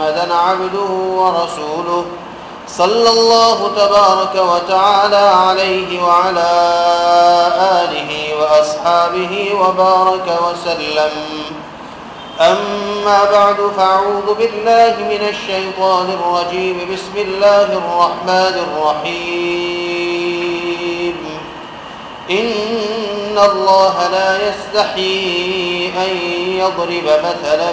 محمدا عبده ورسوله صلى الله تبارك وتعالى عليه وعلى آله وأصحابه وبارك وسلم. أما بعد فأعوذ بالله من الشيطان الرجيم. بسم الله الرحمن الرحيم. إن الله لا يستحي أن يضرب مثلا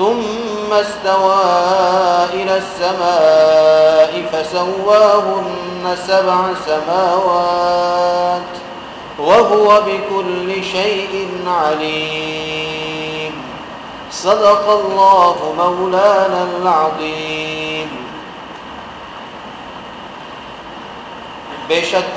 ثم استوى إلى السماء فسواهن سبع سماوات وهو بكل شيء عليم. صدق الله مولانا العظيم. بشك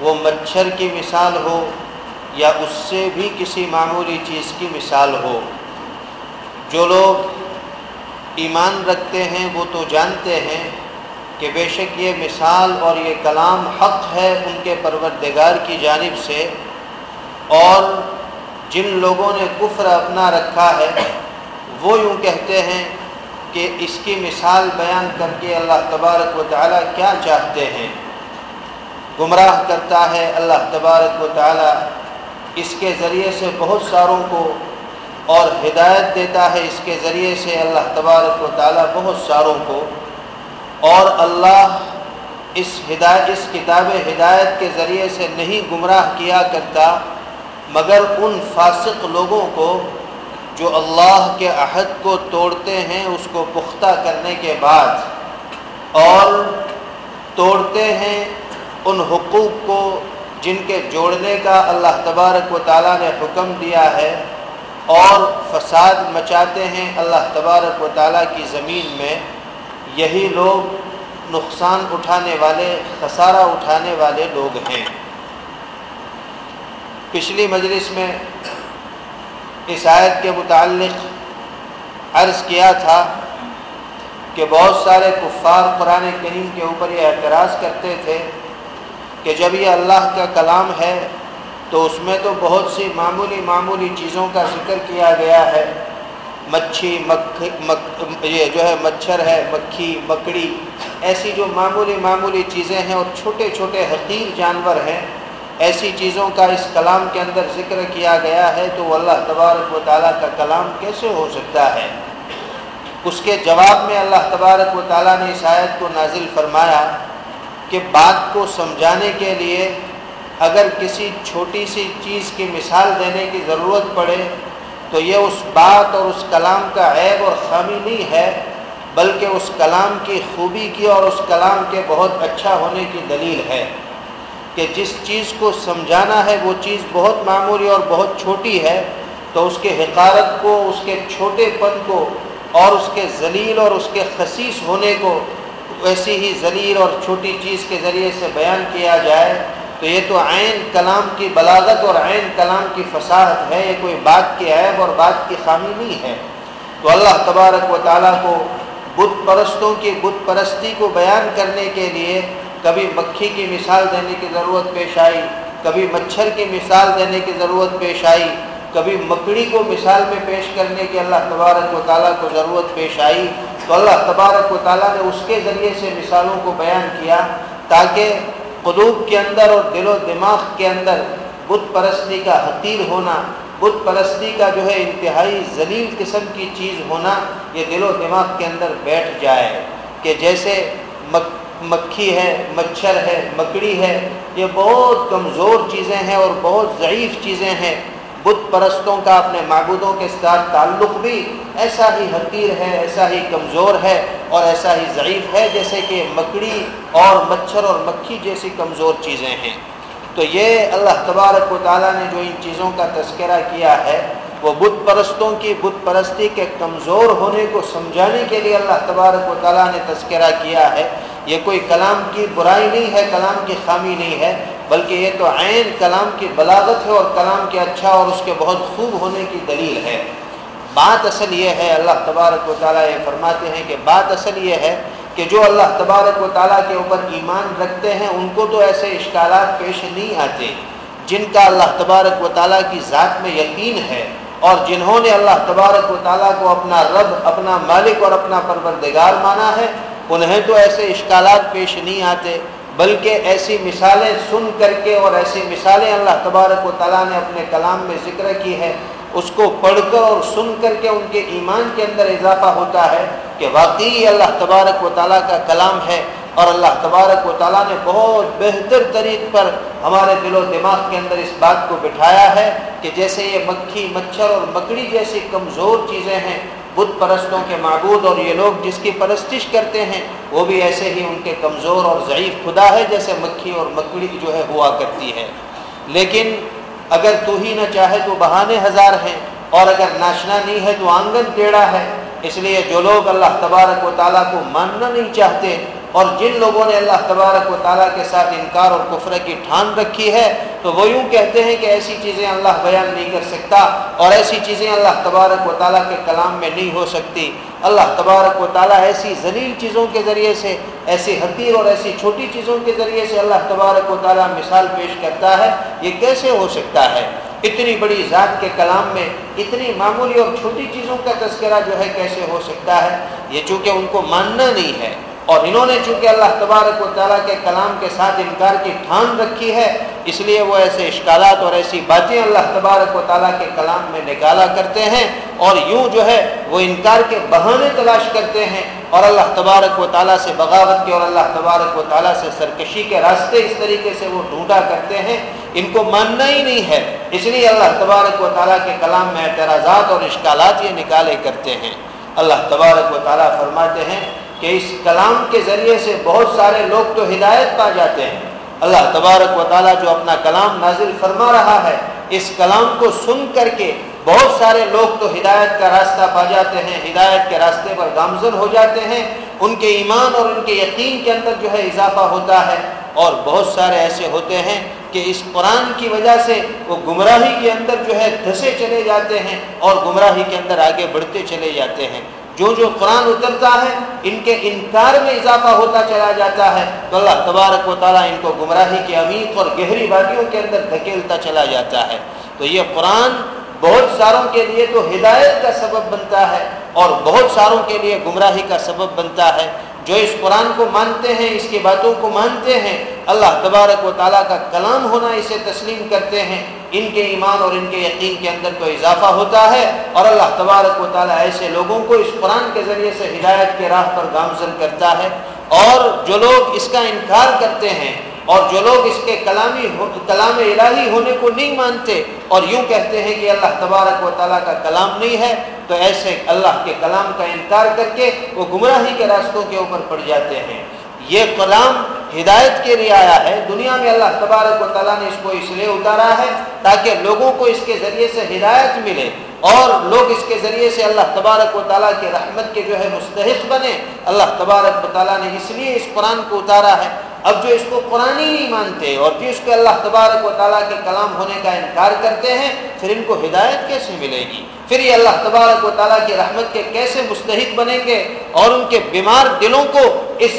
وہ مچھر کی مثال ہو یا اس سے بھی کسی معمولی چیز کی مثال ہو۔ جو لوگ ایمان رکھتے ہیں وہ تو جانتے ہیں کہ بے شک یہ مثال اور یہ کلام حق ہے ان کے پروردگار کی جانب سے، اور جن لوگوں نے کفر اپنا رکھا ہے، وہ یوں کہتے ہیں کہ اس کی مثال بیان کر کے اللہ تبارک و تعالیٰ کیا چاہتے ہیں۔ گمراہ کرتا ہے اللہ تبارک و تعالیٰ، اس کے ذریعے سے بہت ساروں کو اور ہدایت دیتا ہے، اس کے ذریعے سے اللہ تبارک و تعالیٰ بہت ساروں کو۔ اور اللہ اس ہدایت، اس کتاب ہدایت کے ذریعے سے نہیں گمراہ کیا کرتا، مگر ان فاسق لوگوں کو جو اللہ کے عہد کو توڑتے ہیں، اس کو پختہ کرنے کے بعد، اور توڑتے ہیں ان حقوق کو جن کے جوڑنے کا اللہ تبارک و تعالیٰ نے حکم دیا ہے اور فساد مچاتے ہیں اللہ تبارک و تعالیٰ کی زمین میں، یہی لوگ نقصان اٹھانے والے، خسارہ اٹھانے والے لوگ ہیں۔ پچھلی مجلس میں اس آیت کے متعلق عرض کیا تھا کہ بہت سارے کفار قرآن کریم کے اوپر یہ اعتراض کرتے تھے کہ جب یہ اللہ کا کلام ہے تو اس میں تو بہت سی معمولی معمولی چیزوں کا ذکر کیا گیا ہے۔ مچھی، مکھ، مک، یہ جو ہے مچھر ہے، مکھی، مکڑی، ایسی جو معمولی معمولی چیزیں ہیں اور چھوٹے چھوٹے حقیق جانور ہیں، ایسی چیزوں کا اس کلام کے اندر ذکر کیا گیا ہے تو اللہ تبارک و تعالیٰ کا کلام کیسے ہو سکتا ہے؟ اس کے جواب میں اللہ تبارک و تعالیٰ نے اس آیت کو نازل فرمایا۔ کہ بات کو سمجھانے کے لیے اگر کسی چھوٹی سی چیز کی مثال دینے کی ضرورت پڑے تو یہ اس بات اور اس کلام کا عیب اور خامی نہیں ہے، بلکہ اس کلام کی خوبی کی اور اس کلام کے بہت اچھا ہونے کی دلیل ہے کہ جس چیز کو سمجھانا ہے وہ چیز بہت معمولی اور بہت چھوٹی ہے تو اس کے حقارت کو، اس کے چھوٹے پن کو اور اس کے ذلیل اور اس کے خصیص ہونے کو ویسی ہی ذلیل اور چھوٹی چیز کے ذریعے سے بیان کیا جائے تو یہ تو عین کلام کی بلاغت اور عین کلام کی فصاحت ہے، یہ کوئی بات کی عیب اور بات کی خامی نہیں ہے۔ تو اللہ تبارک و تعالیٰ کو بت پرستوں کی، بت پرستی کو بیان کرنے کے لیے کبھی مکھی کی مثال دینے کی ضرورت پیش آئی، کبھی مچھر کی مثال دینے کی ضرورت پیش آئی، کبھی مکڑی کو مثال میں پیش کرنے کی اللہ تبارک و تعالیٰ کو ضرورت پیش آئی۔ تو اللہ تبارک و تعالیٰ نے اس کے ذریعے سے مثالوں کو بیان کیا تاکہ قلوب کے اندر اور دل و دماغ کے اندر بت پرستی کا حقیر ہونا، بت پرستی کا جو ہے انتہائی ذلیل قسم کی چیز ہونا، یہ دل و دماغ کے اندر بیٹھ جائے کہ جیسے مکھی ہے، مچھر ہے، مکڑی ہے، یہ بہت کمزور چیزیں ہیں اور بہت ضعیف چیزیں ہیں۔ بت پرستوں کا، اپنے معبودوں کے ساتھ تعلق بھی ایسا ہی حقیر ہے، ایسا ہی کمزور ہے اور ایسا ہی ضعیف ہے جیسے کہ مکڑی اور مچھر اور مکھی جیسی کمزور چیزیں ہیں۔ تو یہ اللہ تبارک و تعالیٰ نے جو ان چیزوں کا تذکرہ کیا ہے، وہ بت پرستوں کی، بت پرستی کے کمزور ہونے کو سمجھانے کے لیے اللہ تبارک و تعالیٰ نے تذکرہ کیا ہے۔ یہ کوئی کلام کی برائی نہیں ہے، کلام کی خامی نہیں ہے۔ بلکہ یہ تو عین کلام کی بلاغت ہے اور کلام کے اچھا اور اس کے بہت خوب ہونے کی دلیل ہے۔ بات اصل یہ ہے، اللہ تبارک و تعالیٰ یہ فرماتے ہیں کہ بات اصل یہ ہے کہ جو اللہ تبارک و تعالیٰ کے اوپر ایمان رکھتے ہیں، ان کو تو ایسے اشکالات پیش نہیں آتے جن کا اللہ تبارک و تعالیٰ کی ذات میں یقین ہے۔ اور جنہوں نے اللہ تبارک و تعالیٰ کو اپنا رب، اپنا مالک اور اپنا پروردگار مانا ہے، انہیں تو ایسے اشکالات پیش نہیں آتے۔ بلکہ ایسی مثالیں سن کر کے اور ایسی مثالیں اللہ تبارک و تعالیٰ نے اپنے کلام میں ذکر کی ہے اس کو پڑھ کر اور سن کر کے ان کے ایمان کے اندر اضافہ ہوتا ہے کہ واقعی اللہ تبارک و تعالیٰ کا کلام ہے اور اللہ تبارک و تعالیٰ نے بہت بہتر طریق پر ہمارے دل و دماغ کے اندر اس بات کو بٹھایا ہے کہ جیسے یہ مکھی، مچھر اور مکڑی جیسی کمزور چیزیں ہیں بت پرستوں کے معبود اور یہ لوگ جس کی پرستش کرتے ہیں، وہ بھی ایسے ہی ان کے کمزور اور ضعیف خدا ہے جیسے مکھی اور مکڑی جو ہے ہوا کرتی ہے۔ لیکن اگر تو ہی نہ چاہے تو بہانے ہزار ہیں، اور اگر ناشنا نہیں ہے تو آنگن ٹیڑھا ہے۔ اس لیے جو لوگ اللہ تبارک و تعالیٰ کو ماننا نہیں چاہتے اور جن لوگوں نے اللہ تبارک و تعالیٰ کے ساتھ انکار اور کفر کی ٹھان رکھی ہے، تو وہ یوں کہتے ہیں کہ ایسی چیزیں اللہ بیان نہیں کر سکتا اور ایسی چیزیں اللہ تبارک و تعالیٰ کے کلام میں نہیں ہو سکتی۔ اللہ تبارک و تعالیٰ ایسی ذلیل چیزوں کے ذریعے سے، ایسی حقیر اور ایسی چھوٹی چیزوں کے ذریعے سے اللہ تبارک و تعالیٰ مثال پیش کرتا ہے۔ یہ کیسے ہو سکتا ہے؟ اتنی بڑی ذات کے کلام میں اتنی معمولی اور چھوٹی چیزوں کا تذکرہ جو ہے، کیسے ہو سکتا ہے؟ یہ چونکہ ان کو ماننا نہیں ہے۔ اور انہوں نے چونکہ اللہ تبارک و تعالیٰ کے کلام کے ساتھ انکار کی ٹھان رکھی ہے، اس لیے وہ ایسے اشکالات اور ایسی باتیں اللہ تبارک و تعالیٰ کے کلام میں نکالا کرتے ہیں اور یوں جو ہے، وہ انکار کے بہانے تلاش کرتے ہیں اور اللہ تبارک و تعالیٰ سے بغاوت کے اور اللہ تبارک و تعالیٰ سے سرکشی کے راستے اس طریقے سے وہ ڈھونڈا کرتے ہیں۔ ان کو ماننا ہی نہیں ہے۔ اس لیے اللہ تبارک و تعالیٰ کے کلام میں اعتراضات اور اشکالات یہ نکالے کرتے ہیں۔ اللہ تبارک و تعالیٰ فرماتے ہیں کہ اس کلام کے ذریعے سے بہت سارے لوگ تو ہدایت پا جاتے ہیں۔ اللہ تبارک و تعالیٰ جو اپنا کلام نازل فرما رہا ہے، اس کلام کو سن کر کے بہت سارے لوگ تو ہدایت کا راستہ پا جاتے ہیں، ہدایت کے راستے پر گامزن ہو جاتے ہیں۔ ان کے ایمان اور ان کے یقین کے اندر جو ہے اضافہ ہوتا ہے۔ اور بہت سارے ایسے ہوتے ہیں کہ اس قرآن کی وجہ سے وہ گمراہی کے اندر جو ہے دھسے چلے جاتے ہیں اور گمراہی کے اندر آگے بڑھتے چلے جاتے ہیں۔ جو جو قرآن اترتا ہے، ان کے انکار میں اضافہ ہوتا چلا جاتا ہے۔ تو اللہ تبارک و تعالیٰ ان کو گمراہی کے عمیق اور گہری وادیوں کے اندر دھکیلتا چلا جاتا ہے۔ تو یہ قرآن بہت ساروں کے لیے تو ہدایت کا سبب بنتا ہے اور بہت ساروں کے لیے گمراہی کا سبب بنتا ہے۔ جو اس قرآن کو مانتے ہیں، اس کی باتوں کو مانتے ہیں، اللہ تبارک و تعالیٰ کا کلام ہونا اسے تسلیم کرتے ہیں۔ ان کے ایمان اور ان کے یقین کے اندر کو اضافہ ہوتا ہے اور اللہ تبارک و تعالیٰ ایسے لوگوں کو اس قرآن کے ذریعے سے ہدایت کے راہ پر گامزن کرتا ہے۔ اور جو لوگ اس کا انکار کرتے ہیں اور جو لوگ اس کے کلامی کلام الہی ہونے کو نہیں مانتے اور یوں کہتے ہیں کہ اللہ تبارک و تعالیٰ کا کلام نہیں ہے، تو ایسے اللہ کے کلام کا انکار کر کے وہ گمراہی کے راستوں کے اوپر پڑ جاتے ہیں۔ یہ کلام ہدایت کے لیے آیا ہے۔ دنیا میں اللہ تبارک و تعالیٰ نے اس کو اس لیے اتارا ہے تاکہ لوگوں کو اس کے ذریعے سے ہدایت ملے اور لوگ اس کے ذریعے سے اللہ تبارک و تعالیٰ کی رحمت کے جو ہے مستحق بنے۔ اللہ تبارک و تعالیٰ نے اس لیے اس قرآن کو اتارا ہے۔ اب جو اس کو قرآن ہی نہیں مانتے اور جو اس کو اللہ تبارک و تعالیٰ کے کلام ہونے کا انکار کرتے ہیں، پھر ان کو ہدایت کیسے ملے گی؟ پھر یہ اللہ تبارک و تعالیٰ کی رحمت کے کیسے مستحق بنیں گے اور ان کے بیمار دلوں کو اس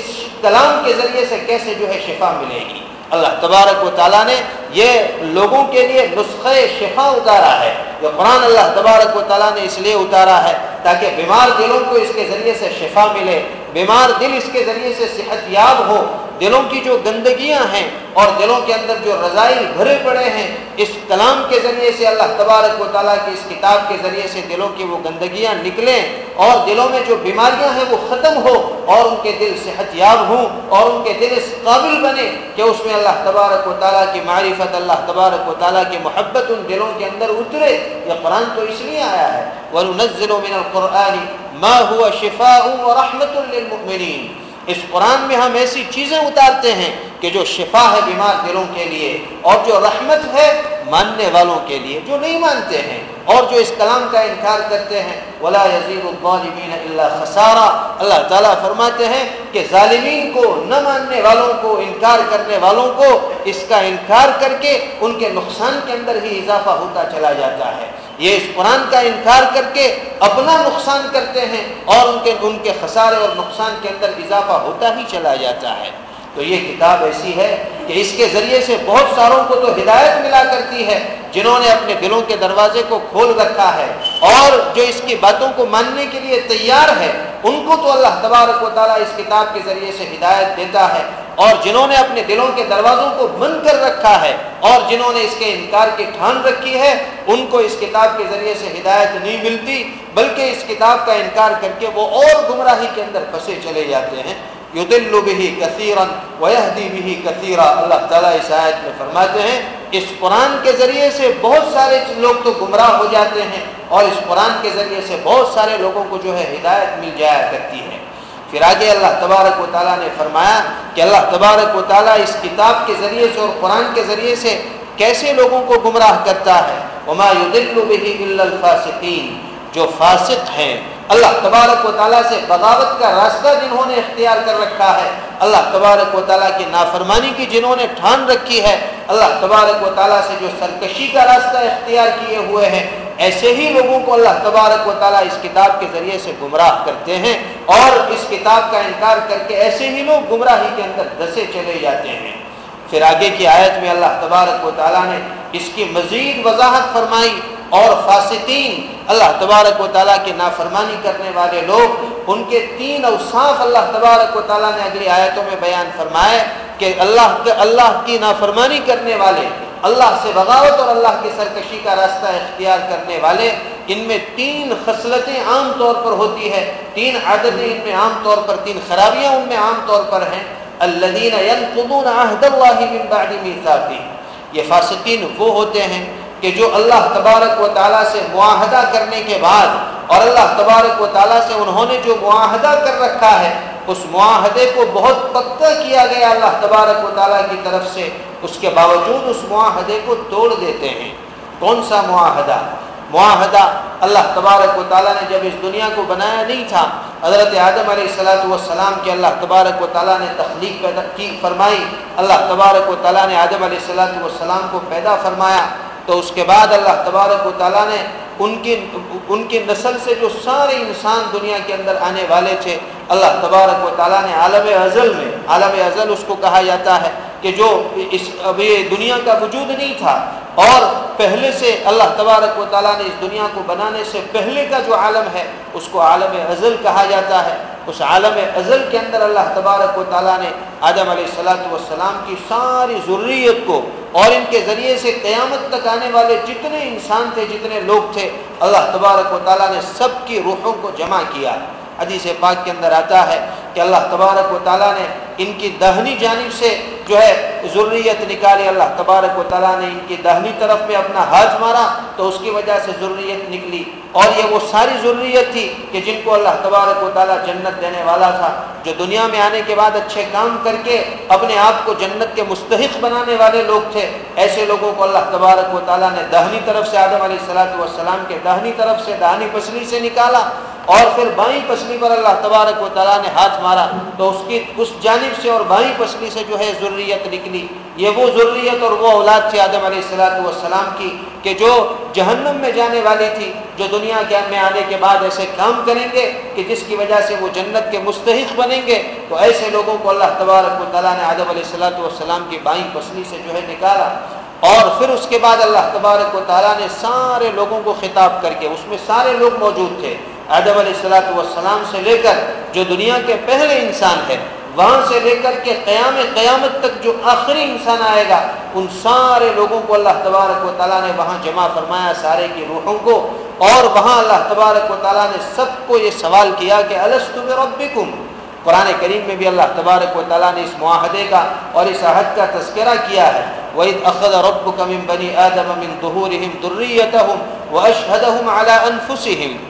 کلام کے ذریعے سے کیسے سے جو ہے شفا ملے گی۔ اللہ تبارک و تعالیٰ نے یہ لوگوں کے لیے نسخہ شفا اتارا ہے۔ جو قرآن اللہ تبارک و تعالیٰ نے اس لیے اتارا ہے تاکہ بیمار دلوں کو اس کے ذریعے سے شفا ملے، بیمار دل اس کے ذریعے سے صحت یاب ہو۔ دلوں کی جو گندگیاں ہیں اور دلوں کے اندر جو رضائل بھرے پڑے ہیں، اس کلام کے ذریعے سے اللہ تبارک و تعالیٰ کی اس کتاب کے ذریعے سے دلوں کی وہ گندگیاں نکلیں اور دلوں میں جو بیماریاں ہیں وہ ختم ہو اور ان کے دل صحت یاب ہوں اور ان کے دل اس قابل بنے کہ اس میں اللہ تبارک و تعالیٰ کی معرفت، اللہ تبارک و تعالیٰ کی محبت ان دلوں کے اندر اترے۔ یہ قرآن تو اس لیے آیا ہے۔ وَنُنَزِّلُ مِنَ الْقُرْآنِ مَا هُوَ شِفَاءٌ وَرَحْمَةٌ لِلْمُؤْمِنِينَ۔ اس قرآن میں ہم ایسی چیزیں اتارتے ہیں کہ جو شفا ہے بیمار دلوں کے لیے اور جو رحمت ہے ماننے والوں کے لیے جو نہیں مانتے ہیں اور جو اس کلام کا انکار کرتے ہیں۔ ولا یزیر الظالمین اللہ خسارہ اللہ تعالیٰ فرماتے ہیں کہ ظالمین کو نہ ماننے والوں کو، انکار کرنے والوں کو اس کا انکار کر کے ان کے نقصان کے اندر ہی اضافہ ہوتا چلا جاتا ہے۔ یہ اس قرآن کا انکار کر کے اپنا نقصان کرتے ہیں اور ان کے ان کے خسارے اور نقصان کے اندر اضافہ ہوتا ہی چلا جاتا ہے۔ تو یہ کتاب ایسی ہے کہ اس کے ذریعے سے بہت ساروں کو تو ہدایت ملا کرتی ہے، جنہوں نے اپنے دلوں کے دروازے کو کھول رکھا ہے۔ اور جو اس کی باتوں کو ماننے کے لیے تیار ہے، ان کو تو اللہ تبارک و تعالیٰ اس کتاب کے ذریعے سے ہدایت دیتا ہے۔ اور جنہوں نے اپنے دلوں کے دروازوں کو بند کر رکھا ہے اور جنہوں نے اس کے انکار کی ٹھان رکھی ہے، ان کو اس کتاب کے ذریعے سے ہدایت نہیں ملتی، بلکہ اس کتاب کا انکار کر کے وہ اور گمراہی کے اندر پھنسے چلے جاتے ہیں۔ یدل بھی کثیرن ویہدی بھی کثیرہ اللہ تعالیٰ اس آیت میں فرماتے ہیں، اس قرآن کے ذریعے سے بہت سارے لوگ تو گمراہ ہو جاتے ہیں اور اس قرآن کے ذریعے سے بہت سارے لوگوں کو جو ہے ہدایت مل جایا کرتی ہے۔ پھر آگے اللہ تبارک و تعالیٰ نے فرمایا کہ اللہ تبارک و تعالیٰ اس کتاب کے ذریعے سے اور قرآن کے ذریعے سے کیسے لوگوں کو گمراہ کرتا ہے۔ وما يدل به الا الفاسقین جو فاسق ہیں، اللہ تبارک و تعالیٰ سے بغاوت کا راستہ جنہوں نے اختیار کر رکھا ہے، اللہ تبارک و تعالیٰ کی نافرمانی کی جنہوں نے ٹھان رکھی ہے، اللہ تبارک و تعالیٰ سے جو سرکشی کا راستہ اختیار کیے ہوئے ہیں، ایسے ہی لوگوں کو اللہ تبارک و تعالیٰ اس کتاب کے ذریعے سے گمراہ کرتے ہیں اور اس کتاب کا انکار کر کے ایسے ہی لوگ گمراہی کے اندر دسے چلے جاتے ہیں۔ پھر آگے کی آیت میں اللہ تبارک و تعالیٰ نے اس کی مزید وضاحت فرمائی۔ اور فاسقین، اللہ تبارک و تعالیٰ کی نافرمانی کرنے والے لوگ، ان کے تین اوصاف اللہ تبارک و تعالیٰ نے اگلی آیتوں میں بیان فرمائے کہ اللہ کے، اللہ کی نافرمانی کرنے والے، اللہ سے بغاوت اور اللہ کی سرکشی کا راستہ اختیار کرنے والے، ان میں تین خصلتیں عام طور پر ہوتی ہے تین عادتیں ان میں عام طور پر، تین خرابیاں ان میں عام طور پر ہیں۔ الذين ينقضون عهد الله من بعد ميثاقه یہ فاسقین وہ ہوتے ہیں کہ جو اللہ تبارک و تعالیٰ سے معاہدہ کرنے کے بعد اور اللہ تبارک و تعالیٰ سے انہوں نے جو معاہدہ کر رکھا ہے، اس معاہدے کو بہت پکا کیا گیا اللہ تبارک و تعالیٰ کی طرف سے، اس کے باوجود اس معاہدے کو توڑ دیتے ہیں۔ کون سا معاہدہ؟ معاہدہ اللہ تبارک و تعالیٰ نے جب اس دنیا کو بنایا نہیں تھا، حضرت آدم علیہ السلاۃ والسلام کے اللہ تبارک و تعالیٰ نے تخلیق پیدا کی، فرمائی، اللہ تبارک و تعالیٰ نے آدم علیہ السلاۃ والسلام کو پیدا فرمایا۔ تو اس کے بعد اللہ تبارک و تعالیٰ نے ان کی ان کی نسل سے جو سارے انسان دنیا کے اندر آنے والے تھے، اللہ تبارک و تعالیٰ نے عالم ازل میں، عالم ازل اس کو کہا جاتا ہے کہ جو اس ابھی دنیا کا وجود نہیں تھا، اور پہلے سے اللہ تبارک و تعالیٰ نے اس دنیا کو بنانے سے پہلے کا جو عالم ہے، اس کو عالم ازل کہا جاتا ہے۔ اس عالم ازل کے اندر اللہ تبارک و تعالیٰ نے آدم علیہ السلاۃ والسلام کی ساری ضروریت کو اور ان کے ذریعے سے قیامت تک آنے والے جتنے انسان تھے، جتنے لوگ تھے، اللہ تبارک و تعالیٰ نے سب کی روحوں کو جمع کیا۔ حدیث پاک کے اندر آتا ہے کہ اللہ تبارک و تعالیٰ نے ان کی دہنی جانب سے جو ہے ضروریت نکالی، اللہ تبارک و تعالیٰ نے ان کی دہنی طرف میں اپنا ہاتھ مارا تو اس کی وجہ سے ضروریت نکلی۔ اور یہ وہ ساری ضروریت تھی کہ جن کو اللہ تبارک و تعالیٰ جنت دینے والا تھا، جو دنیا میں آنے کے بعد اچھے کام کر کے اپنے آپ کو جنت کے مستحق بنانے والے لوگ تھے۔ ایسے لوگوں کو اللہ تبارک و تعالیٰ نے دہنی طرف سے آدم علیہ السلاۃ والسلام کے دہنی طرف سے دہنی پسلی سے نکالا اور پھر بائیں پسلی پر اللہ تبارک و تعالیٰ نے ہاتھ مارا تو اس کی اس جانب سے اور بائیں پسلی سے جو ہے ضروریت نکلی۔ یہ وہ ضروریت اور وہ اولاد تھی آدم علیہ السلاۃ والسلام کی کہ جو جہنم میں جانے والی تھی، جو دنیا کے میں آنے کے بعد ایسے کام کریں گے کہ جس کی وجہ سے وہ جنت کے مستحق بنیں گے۔ تو ایسے لوگوں کو اللہ تبارک و تعالیٰ نے آدم علیہ السلاۃ والسلام کی بائیں پسلی سے جو ہے نکالا۔ اور پھر اس کے بعد اللہ تبارک و تعالیٰ نے سارے لوگوں کو خطاب کر کے، اس میں سارے لوگ موجود تھے۔ آدم علیہ السلاۃ والسلام سے لے کر جو دنیا کے پہلے انسان ہے، وہاں سے لے کر کے قیام قیامت تک جو آخری انسان آئے گا، ان سارے لوگوں کو اللہ تبارک و تعالیٰ نے وہاں جمع فرمایا، سارے کی روحوں کو۔ اور وہاں اللہ تبارک و تعالیٰ نے سب کو یہ سوال کیا کہ السطب ربکم قرآن کریم میں بھی اللہ تبارک و تعالیٰ نے اس معاہدے کا اور اس عہد کا تذکرہ کیا ہے۔ وَإِذْ أَخَذَ رَبُّكَ مِن بَنِي آدَمَ مِن ظُهُورِهِمْ ذُرِّيَّتَهُمْ وَأَشْهَدَهُمْ عَلَى أَنفُسِهِمْ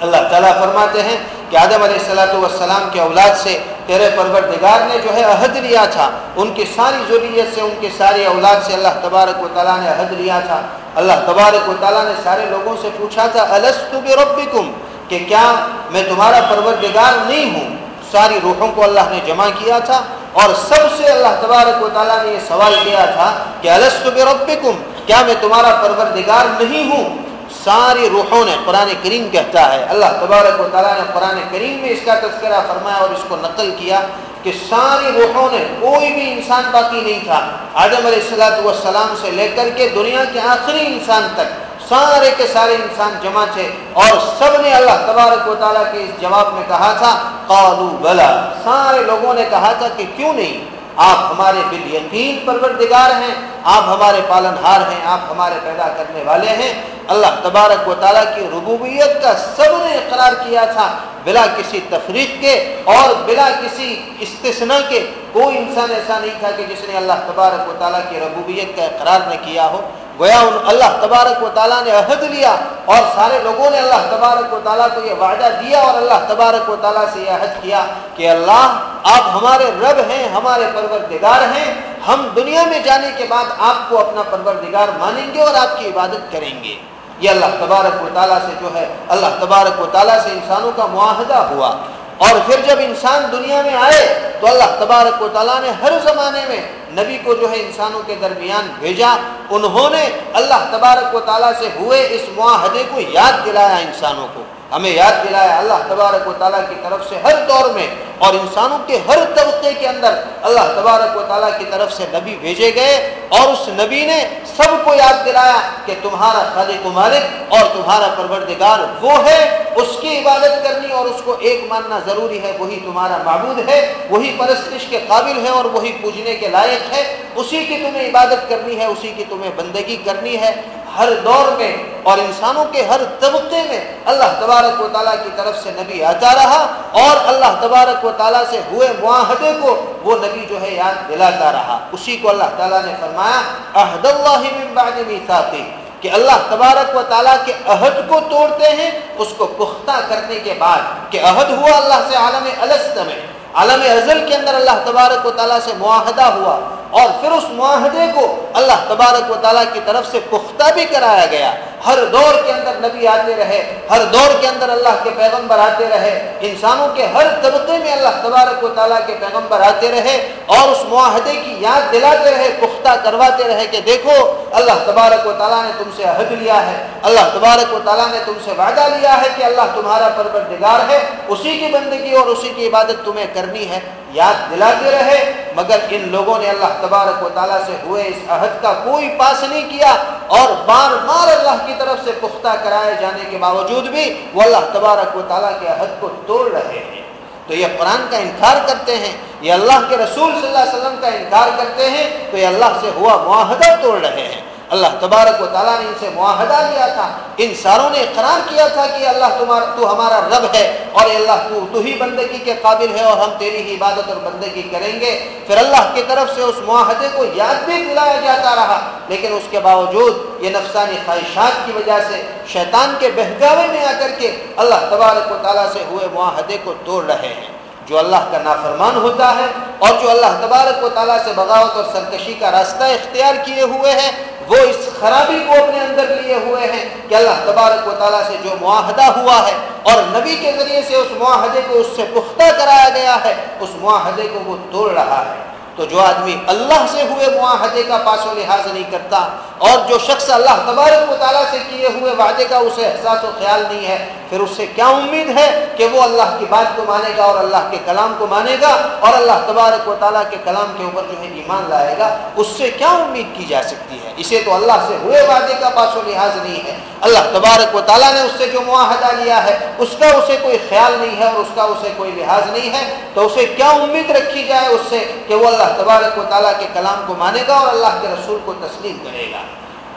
اللہ تعالیٰ فرماتے ہیں کہ آدم علیہ السلاۃ والسلام کے اولاد سے تیرے پروردگار نے جو ہے عہد لیا تھا، ان کی ساری ضروریت سے، ان کی ساری اولاد سے اللہ تبارک و تعالیٰ نے عہد لیا تھا۔ اللہ تبارک و تعالیٰ نے سارے لوگوں سے پوچھا تھا السط بربکم؟ کہ کیا میں تمہارا پروردگار نہیں ہوں؟ ساری روحوں کو اللہ نے جمع کیا تھا اور سب سے اللہ تبارک و تعالیٰ نے یہ سوال کیا تھا کہ السط بربکم؟ کیا میں تمہارا پروردگار نہیں ہوں؟ ساری روحوں نے قرآن کریم کہتا ہے۔ اللہ تبارک و تعالیٰ نے قرآن کریم میں اس کا تذکرہ فرمایا اور اس کو نقل کیا کہ ساری روحوں نے کوئی بھی انسان باقی نہیں تھا۔ آدم علیہ السلاۃ والسلام سے لے کر کے دنیا کے آخری انسان تک سارے کے سارے انسان جمع تھے اور سب نے اللہ تبارک و تعالیٰ کے اس جواب میں کہا تھا قالو بلا سارے لوگوں نے کہا تھا کہ کیوں نہیں؟ آپ ہمارے بال یقین پروردگار ہیں آپ ہمارے پالن ہار ہیں، آپ ہمارے پیدا کرنے والے ہیں۔ اللہ تبارک و تعالیٰ کی ربوبیت کا سب نے اقرار کیا تھا بلا کسی تفریق کے اور بلا کسی استثناء کے۔ کوئی انسان ایسا نہیں تھا کہ جس نے اللہ تبارک و تعالیٰ کی ربوبیت کا اقرار نہ کیا ہو۔ گویا ان اللہ تبارک و تعالیٰ نے عہد لیا اور سارے لوگوں نے اللہ تبارک و تعالیٰ کو یہ وعدہ دیا اور اللہ تبارک و تعالیٰ سے یہ عہد کیا کہ اللہ، آپ ہمارے رب ہیں، ہمارے پروردگار ہیں، ہم دنیا میں جانے کے بعد ساتھ آپ کو اپنا پروردگار مانیں گے اور آپ کی عبادت کریں گے۔ یہ اللہ تبارک و تعالیٰ سے جو ہے، اللہ تبارک و تعالیٰ سے انسانوں کا معاہدہ ہوا۔ اور پھر جب انسان دنیا میں آئے تو اللہ تبارک و تعالیٰ نے ہر زمانے میں نبی کو جو ہے انسانوں کے درمیان بھیجا۔ انہوں نے اللہ تبارک و تعالیٰ سے ہوئے اس معاہدے کو یاد دلایا انسانوں کو۔ ہمیں یاد دلایا اللہ تبارک و تعالیٰ کی طرف سے ہر دور میں اور انسانوں کے ہر طبقے کے اندر اللہ تبارک و تعالیٰ کی طرف سے نبی بھیجے گئے اور اس نبی نے سب کو یاد دلایا کہ تمہارا خالق و مالک اور تمہارا پروردگار وہ ہے، اس کی عبادت کرنی اور اس کو ایک ماننا ضروری ہے، وہی تمہارا معبود ہے، وہی پرستش کے قابل ہے اور وہی پوجنے کے لائق ہے، اسی کی تمہیں عبادت کرنی ہے، اسی کی تمہیں بندگی کرنی ہے ہر دور میں اور انسانوں کے ہر طبقے میں اللہ تبارک و تعالیٰ کی طرف سے نبی آتا رہا اور اللہ تبارک و تعالیٰ سے ہوئے معاہدے کو وہ نبی جو ہے یاد دلاتا رہا۔ اسی کو اللہ تعالیٰ نے فرمایا، عہد اللہ من بعد میثاقی، کہ اللہ تبارک و تعالیٰ کے عہد کو توڑتے ہیں، اس کو پختہ کرنے کے بعد کہ عہد ہوا اللہ سے عالم الست میں۔ عالم ازل کے اندر اللہ تبارک و تعالیٰ سے معاہدہ ہوا۔ اور پھر اس معاہدے کو اللہ تبارک و تعالیٰ کی طرف سے پختہ بھی کرایا گیا۔ ہر دور کے اندر نبی آتے رہے، ہر دور کے اندر اللہ کے پیغمبر آتے رہے، انسانوں کے ہر طبقے میں اللہ تبارک و تعالیٰ کے پیغمبر آتے رہے اور اس معاہدے کی یاد دلاتے رہے، پختہ کرواتے رہے کہ دیکھو، اللہ تبارک و تعالیٰ نے تم سے عہد لیا ہے، اللہ تبارک و تعالیٰ نے تم سے وعدہ لیا ہے کہ اللہ تمہارا پروردگار ہے، اسی کی بندگی اور اسی کی عبادت تمہیں کرنی ہے، یاد دلاتے رہے۔ مگر ان لوگوں نے اللہ تبارک و تعالیٰ سے ہوئے اس عہد کا کوئی پاس نہیں کیا اور بار بار اللہ کی طرف سے پختہ کرائے جانے کے باوجود بھی وہ اللہ تبارک و تعالیٰ کے عہد کو توڑ رہے ہیں۔ تو یہ قرآن کا انکار کرتے ہیں، یہ اللہ کے رسول صلی اللہ علیہ وسلم کا انکار کرتے ہیں، تو یہ اللہ سے ہوا معاہدہ توڑ رہے ہیں۔ اللہ تبارک و تعالیٰ نے ان سے معاہدہ لیا تھا۔ ان ساروں نے اقرار کیا تھا کہ اللہ تمہارا تو ہمارا رب ہے اور اللہ تو تو ہی بندگی کے قابل ہے اور ہم تیری ہی عبادت اور بندگی کریں گے۔ پھر اللہ کی طرف سے اس معاہدے کو یاد بھی دلایا جاتا رہا، لیکن اس کے باوجود یہ نفسانی خواہشات کی وجہ سے شیطان کے بہگاوے میں آ کر کے اللہ تبارک و تعالیٰ سے ہوئے معاہدے کو توڑ رہے ہیں۔ جو اللہ کا نافرمان ہوتا ہے اور جو اللہ تبارک و تعالیٰ سے بغاوت اور سرکشی کا راستہ اختیار کیے ہوئے ہیں وہ اس خرابی کو اپنے اندر لیے ہوئے ہیں کہ اللہ تبارک و تعالیٰ سے جو معاہدہ ہوا ہے اور نبی کے ذریعے سے اس معاہدے کو اس سے پختہ کرایا گیا ہے، اس معاہدے کو وہ توڑ رہا ہے۔ تو جو آدمی اللہ سے ہوئے معاہدے کا پاس و لحاظ نہیں کرتا اور جو شخص اللہ تبارک و تعالیٰ سے کیے ہوئے وعدے کا اسے احساس و خیال نہیں ہے پھر اس سے کیا امید ہے کہ وہ اللہ کی بات کو مانے گا اور اللہ کے کلام کو مانے گا اور اللہ تبارک و تعالیٰ کے کلام کے اوپر جو ہے ایمان لائے گا، اس سے کیا امید کی جا سکتی ہے؟ اسے تو اللہ سے ہوئے وعدے کا پاس و لحاظ نہیں ہے۔ اللہ تبارک و تعالیٰ نے اس سے جو معاہدہ لیا ہے، اس کا اسے کوئی خیال نہیں ہے اور اس کا اسے کوئی لحاظ نہیں ہے۔ تو اسے کیا امید رکھی جائے اس سے کہ وہ اللہ تبارک و تعالیٰ کے کلام کو مانے گا اور اللہ کے رسول کو تسلیم کرے گا؟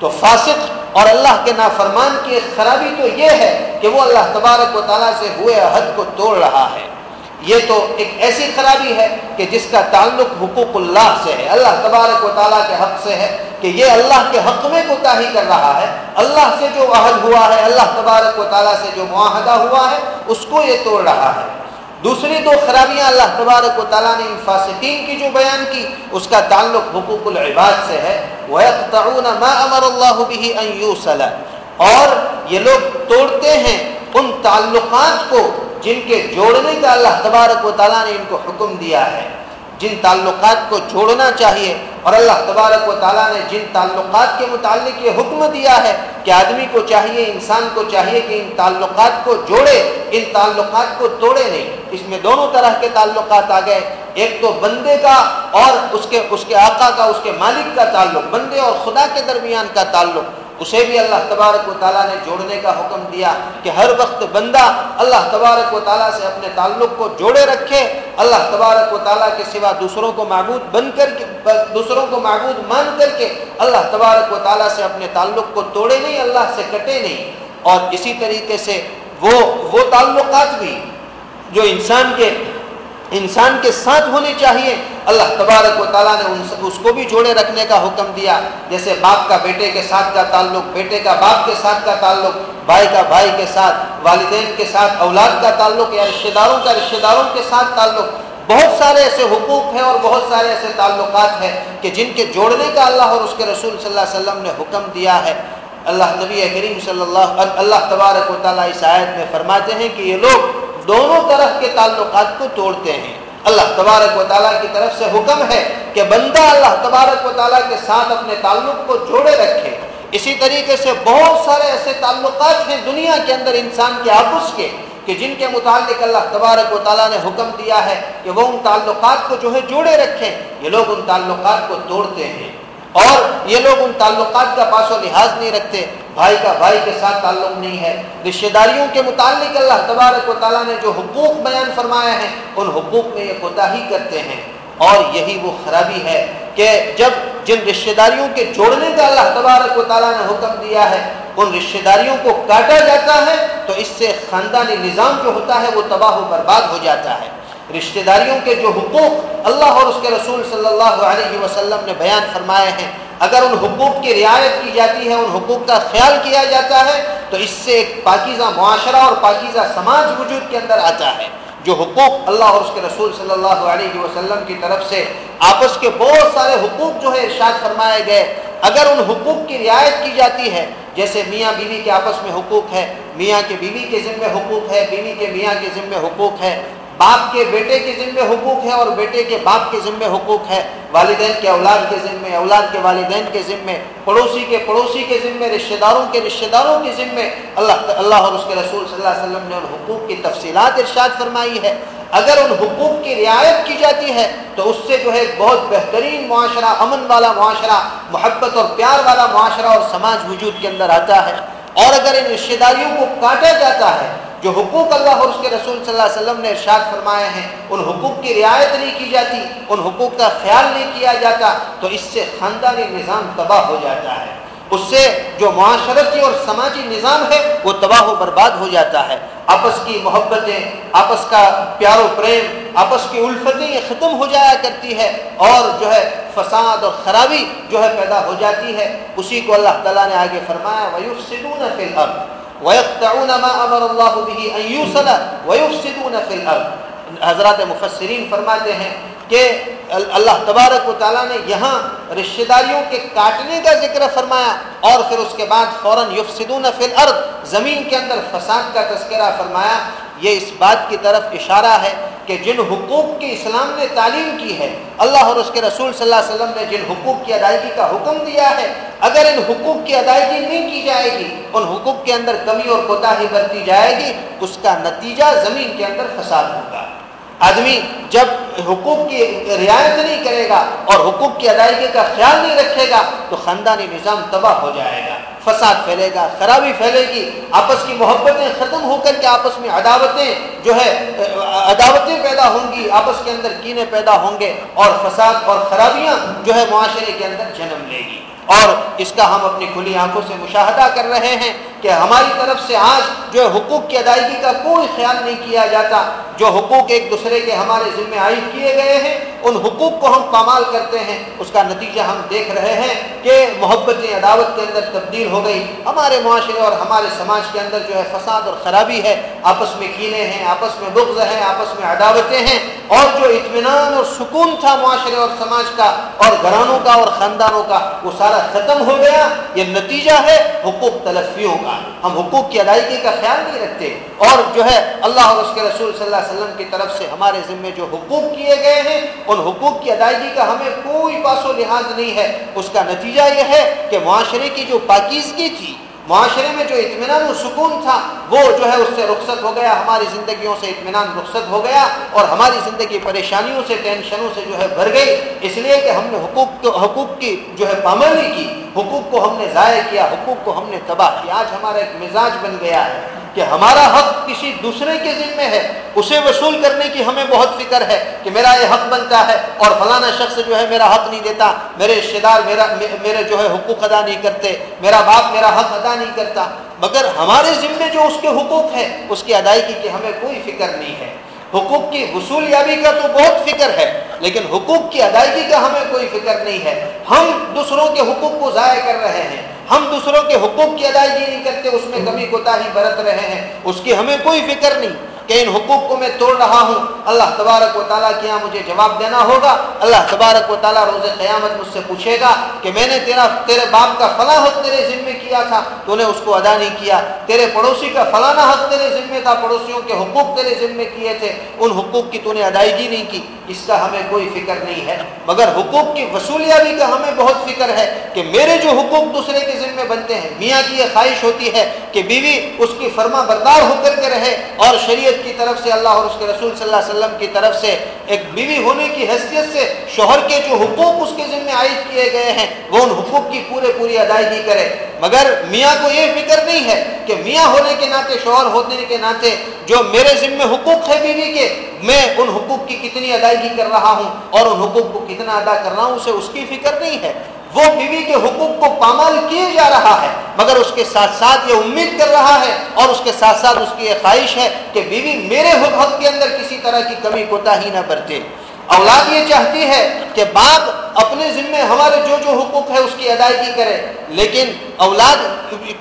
تو فاسق اور اللہ کے نافرمان کی ایک خرابی تو یہ ہے کہ وہ اللہ تبارک و تعالیٰ سے ہوئے عہد کو توڑ رہا ہے۔ یہ تو ایک ایسی خرابی ہے کہ جس کا تعلق حقوق اللہ سے ہے۔ اللہ تبارک و تعالیٰ کے حق سے ہے کہ یہ اللہ کے حق میں کوتا ہی کر رہا ہے۔ اللہ سے جو عہد ہوا ہے، اللہ تبارک و تعالیٰ سے جو معاہدہ ہوا ہے، اس کو یہ توڑ رہا ہے۔ دوسری دو خرابیاں اللہ تبارک و تعالیٰ نے فاسقین کی جو بیان کی، اس کا تعلق حقوق العباد سے ہے۔ وَيَقْتَعُونَ مَا أَمَرَ اللَّهُ بِهِ أَن يُوسَلَ اور یہ لوگ توڑتے ہیں ان تعلقات کو جن کے جوڑنے کا اللہ تبارک و تعالیٰ نے ان کو حکم دیا ہے۔ جن تعلقات کو جوڑنا چاہیے۔ اور اللہ تبارک و تعالیٰ نے جن تعلقات کے متعلق یہ حکم دیا ہے کہ آدمی کو چاہیے، انسان کو چاہیے کہ ان تعلقات کو جوڑے، ان تعلقات کو توڑے نہیں۔ اس میں دونوں طرح کے تعلقات آ گئے۔ ایک تو بندے کا اور اس کے اس کے آقا کا، اس کے مالک کا تعلق، بندے اور خدا کے درمیان کا تعلق۔ اسے بھی اللہ تبارک و تعالیٰ نے جوڑنے کا حکم دیا کہ ہر وقت بندہ اللہ تبارک و تعالیٰ سے اپنے تعلق کو جوڑے رکھے، اللہ تبارک و تعالیٰ کے سوا دوسروں کو معبود بن کر کے دوسروں کو معبود مان کر کے اللہ تبارک و تعالیٰ سے اپنے تعلق کو توڑے نہیں، اللہ سے کٹے نہیں۔ اور اسی طریقے سے وہ وہ تعلقات بھی جو انسان کے انسان کے ساتھ ہونے چاہیے۔ اللہ تبارک و تعالیٰ نے اس کو بھی جوڑے رکھنے کا حکم دیا۔ جیسے باپ کا بیٹے کے ساتھ کا تعلق، بیٹے کا باپ کے ساتھ کا تعلق، بھائی کا بھائی کے ساتھ، والدین کے ساتھ، اولاد کا تعلق یا رشتہ داروں کا رشتہ داروں کے ساتھ تعلق۔ بہت سارے ایسے حقوق ہیں اور بہت سارے ایسے تعلقات ہیں کہ جن کے جوڑنے کا اللہ اور اس کے رسول صلی اللہ علیہ وسلم نے حکم دیا ہے۔ اللہ نبی کریم صلی اللہ اللہ تبارک و تعالیٰ اس آیت میں فرماتے ہیں کہ یہ لوگ دونوں طرف کے تعلقات کو توڑتے ہیں۔ اللہ تبارک و تعالیٰ کی طرف سے حکم ہے کہ بندہ اللہ تبارک و تعالیٰ کے ساتھ اپنے تعلق کو جوڑے رکھے۔ اسی طریقے سے بہت سارے ایسے تعلقات ہیں دنیا کے اندر انسان کے آپس کے کہ جن کے متعلق اللہ تبارک و تعالیٰ نے حکم دیا ہے کہ وہ ان تعلقات کو جو ہے جوڑے رکھیں۔ یہ لوگ ان تعلقات کو توڑتے ہیں۔ اور یہ لوگ ان تعلقات کا پاس و لحاظ نہیں رکھتے۔ بھائی کا بھائی کے ساتھ تعلق نہیں ہے۔ رشتہ داریوں کے متعلق اللہ تبارک و تعالیٰ نے جو حقوق بیان فرمایا ہے ان حقوق میں یہ کوتا ہی کرتے ہیں۔ اور یہی وہ خرابی ہے کہ جب جن رشتہ داریوں کے جوڑنے کا اللہ تبارک و تعالیٰ نے حکم دیا ہے، ان رشتہ داریوں کو کاٹا جاتا ہے تو اس سے خاندانی نظام جو ہوتا ہے، وہ تباہ و برباد ہو جاتا ہے۔ رشتہ داریوں کے جو حقوق اللہ اور اس کے رسول صلی اللہ علیہ وسلم نے بیان فرمائے ہیں، اگر ان حقوق کی رعایت کی جاتی ہے، ان حقوق کا خیال کیا جاتا ہے، تو اس سے ایک پاکیزہ معاشرہ اور پاکیزہ سماج وجود کے اندر آتا ہے۔ جو حقوق اللہ اور اس کے رسول صلی اللہ علیہ وسلم کی طرف سے آپس کے بہت سارے حقوق جو ہے ارشاد فرمائے گئے، اگر ان حقوق کی رعایت کی جاتی ہے، جیسے میاں بیوی کے آپس میں حقوق ہے، میاں کے بیوی کے ذمے حقوق ہے، بیوی کے میاں کے ذمے حقوق ہے باپ کے بیٹے کے ذمے حقوق ہے اور بیٹے کے باپ کے ذمے حقوق ہے والدین کے اولاد کے ذمے اولاد کے والدین کے ذمے پڑوسی کے پڑوسی کے ذمے رشتہ داروں کے رشتہ داروں کے ذمے اللہ اللہ اور اس کے رسول صلی اللہ علیہ وسلم نے ان حقوق کی تفصیلات ارشاد فرمائی ہے۔ اگر ان حقوق کی رعایت کی جاتی ہے تو اس سے جو ہے بہت بہترین معاشرہ، امن والا معاشرہ، محبت اور پیار والا معاشرہ اور سماج وجود کے اندر آتا ہے۔ اور اگر ان رشتہ داریوں کو کاٹا جاتا ہے، جو حقوق اللہ اور اس کے رسول صلی اللہ علیہ وسلم نے ارشاد فرمائے ہیں، ان حقوق کی رعایت نہیں کی جاتی، ان حقوق کا خیال نہیں کیا جاتا، تو اس سے خاندانی نظام تباہ ہو جاتا ہے۔ اس سے جو معاشرتی اور سماجی نظام ہے، وہ تباہ و برباد ہو جاتا ہے۔ آپس کی محبتیں، آپس کا پیار و پریم، آپس کی الفتیں یہ ختم ہو جایا کرتی ہے اور جو ہے فساد اور خرابی جو ہے پیدا ہو جاتی ہے۔ اسی کو اللہ تعالیٰ نے آگے فرمایا، وَيُفْسِدُونَ فِي الْأَرْضِ۔ وَيَقْتَعُونَ مَا أَمَرَ اللَّهُ بِهِ أَن يُوصَلَ۔ وَيُفْسِدُونَ فِي الْأَرْضِ۔ حضرات مفسرین فرماتے ہیں کہ اللہ تبارک و تعالیٰ نے یہاں رشتہ داریوں کے کاٹنے کا ذکر فرمایا اور پھر اس کے بعد فوراً یفسدون فی الارض، زمین کے اندر فساد کا تذکرہ فرمایا۔ یہ اس بات کی طرف اشارہ ہے کہ جن حقوق کی اسلام نے تعلیم کی ہے، اللہ اور اس کے رسول صلی اللہ علیہ وسلم نے جن حقوق کی ادائیگی کا حکم دیا ہے، اگر ان حقوق کی ادائیگی نہیں کی جائے گی، ان حقوق کے اندر کمی اور کوتاہی برتی جائے گی، اس کا نتیجہ زمین کے اندر فساد ہوگا۔ آدمی جب حقوق کی رعایت نہیں کرے گا اور حقوق کی ادائیگی کا خیال نہیں رکھے گا، تو خاندانی نظام تباہ ہو جائے گا، فساد پھیلے گا، خرابی پھیلے گی، آپس کی محبتیں ختم ہو کر کے آپس میں عداوتیں جو ہے، عداوتیں پیدا ہوں گی، آپس کے اندر کینے پیدا ہوں گے اور فساد اور خرابیاں جو ہے معاشرے کے اندر جنم لے گی۔ اور اس کا ہم اپنی کھلی آنکھوں سے مشاہدہ کر رہے ہیں کہ ہماری طرف سے آج جو ہے حقوق کی ادائیگی کا کوئی خیال نہیں کیا جاتا، جو حقوق ایک دوسرے کے ہمارے ذمہ عائد کیے گئے ہیں، ان حقوق کو ہم پامال کرتے ہیں۔ اس کا نتیجہ ہم دیکھ رہے ہیں کہ محبت عداوت کے اندر تبدیل ہو گئی۔ ہمارے معاشرے اور ہمارے سماج کے اندر جو ہے فساد اور خرابی ہے۔ آپس میں کینے ہیں، آپس میں بغض ہیں، آپس میں عداوتیں ہیں۔ اور جو اطمینان اور سکون تھا معاشرے اور سماج کا، اور گھرانوں کا اور خاندانوں کا، وہ سارا ختم ہو گیا، یہ نتیجہ ہے حقوق تلفیوں کا۔ ہم حقوق کی ادائیگی کا خیال نہیں رکھتے۔ اور جو ہے، اللہ اور اس کے رسول صلی اللہ علیہ وسلم کی طرف سے ہمارے ذمے جو حقوق کیے گئے ہیں، ان حقوق کی ادائیگی کا ہمیں کوئی پاس و لحاظ نہیں ہے۔ اس کا نتیجہ یہ ہے کہ معاشرے کی جو پاکیزگی تھی معاشرے میں جو اطمینان و سکون تھا، وہ جو ہے اس سے رخصت ہو گیا، ہماری زندگیوں سے اطمینان رخصت ہو گیا اور ہماری زندگی پریشانیوں سے، ٹینشنوں سے جو ہے بھر گئی۔ اس لیے کہ ہم نے حقوق حقوق کی جو ہے پامالی کی، حقوق کو ہم نے ضائع کیا، حقوق کو ہم نے تباہ کیا۔ آج ہمارا ایک مزاج بن گیا ہے۔ کہ ہمارا حق کسی دوسرے کے ذمے ہے، اسے وصول کرنے کی ہمیں بہت فکر ہے کہ میرا یہ حق بنتا ہے اور فلانا شخص جو ہے میرا حق نہیں دیتا، میرے رشتے دار میرا، میرے جو ہے حقوق ادا نہیں کرتے، میرا باپ میرا حق ادا نہیں کرتا۔ مگر ہمارے ذمے جو اس کے حقوق ہے اس کی ادائیگی کی ہمیں کوئی فکر نہیں ہے۔ حقوق کی وصول یابی کا تو بہت فکر ہے، لیکن حقوق کی ادائیگی کا ہمیں کوئی فکر نہیں ہے۔ ہم دوسروں کے حقوق کو ضائع کر رہے ہیں۔ ہم دوسروں کے حقوق کی ادائیگی نہیں کرتے، اس میں کمی کوتا ہی برت رہے ہیں، اس کی ہمیں کوئی فکر نہیں۔ کہ ان حقوق کو میں توڑ رہا ہوں۔ اللہ تبارک و تعالیٰ کیا مجھے جواب دینا ہوگا۔ اللہ تبارک و تعالیٰ روز قیامت مجھ سے پوچھے گا کہ میں نے تیرا تیرے باپ کا فلاں حق تیرے ذمے کیا تھا؟ تو نے اس کو ادا نہیں کیا۔ تیرے پڑوسی کا فلانا حق تیرے ذمے تھا۔ پڑوسیوں کے حقوق تیرے ذمے کیے تھے۔ ان حقوق کی تو نے ادائیگی نہیں کی۔ اس کا ہمیں کوئی فکر نہیں ہے۔ مگر حقوق کی وصولیابی کا ہمیں بہت فکر ہے کہ میرے جو حقوق دوسرے کے ذمے بنتے ہیں، میاں کی یہ خواہش ہوتی ہے کہ بیوی اس کی فرما بردار ہو کر کے رہے اور شریعت کی طرف سے اللہ اور اس کے رسول صلی اللہ علیہ وسلم کی طرف سے ایک بیوی ہونے کی حیثیت سے شوہر کے جو حقوق اس کے ذمے عائد کیے گئے ہیں، وہ ان حقوق کی پورے پوری ادائیگی کرے۔ مگر میاں کو یہ فکر نہیں ہے کہ میاں ہونے کے ناطے، شوہر ہونے کے ناطے جو میرے ذمے حقوق ہے بیوی کے، میں ان حقوق کی کتنی ادائیگی کر رہا ہوں اور ان حقوق کو کتنا ادا کر رہا ہوں، اسے اس کی فکر نہیں ہے۔ وہ بیوی کے حقوق کو پامال کیے جا رہا ہے، مگر اس کے ساتھ ساتھ یہ امید کر رہا ہے اور اس کے ساتھ ساتھ اس کی یہ خواہش ہے کہ بیوی میرے حق کے اندر کسی طرح کی کمی کوتا ہی نہ برتے۔ اولاد یہ چاہتی ہے کہ باپ اپنے ذمے ہمارے جو جو حقوق ہے اس کی ادائیگی کرے۔ لیکن اولاد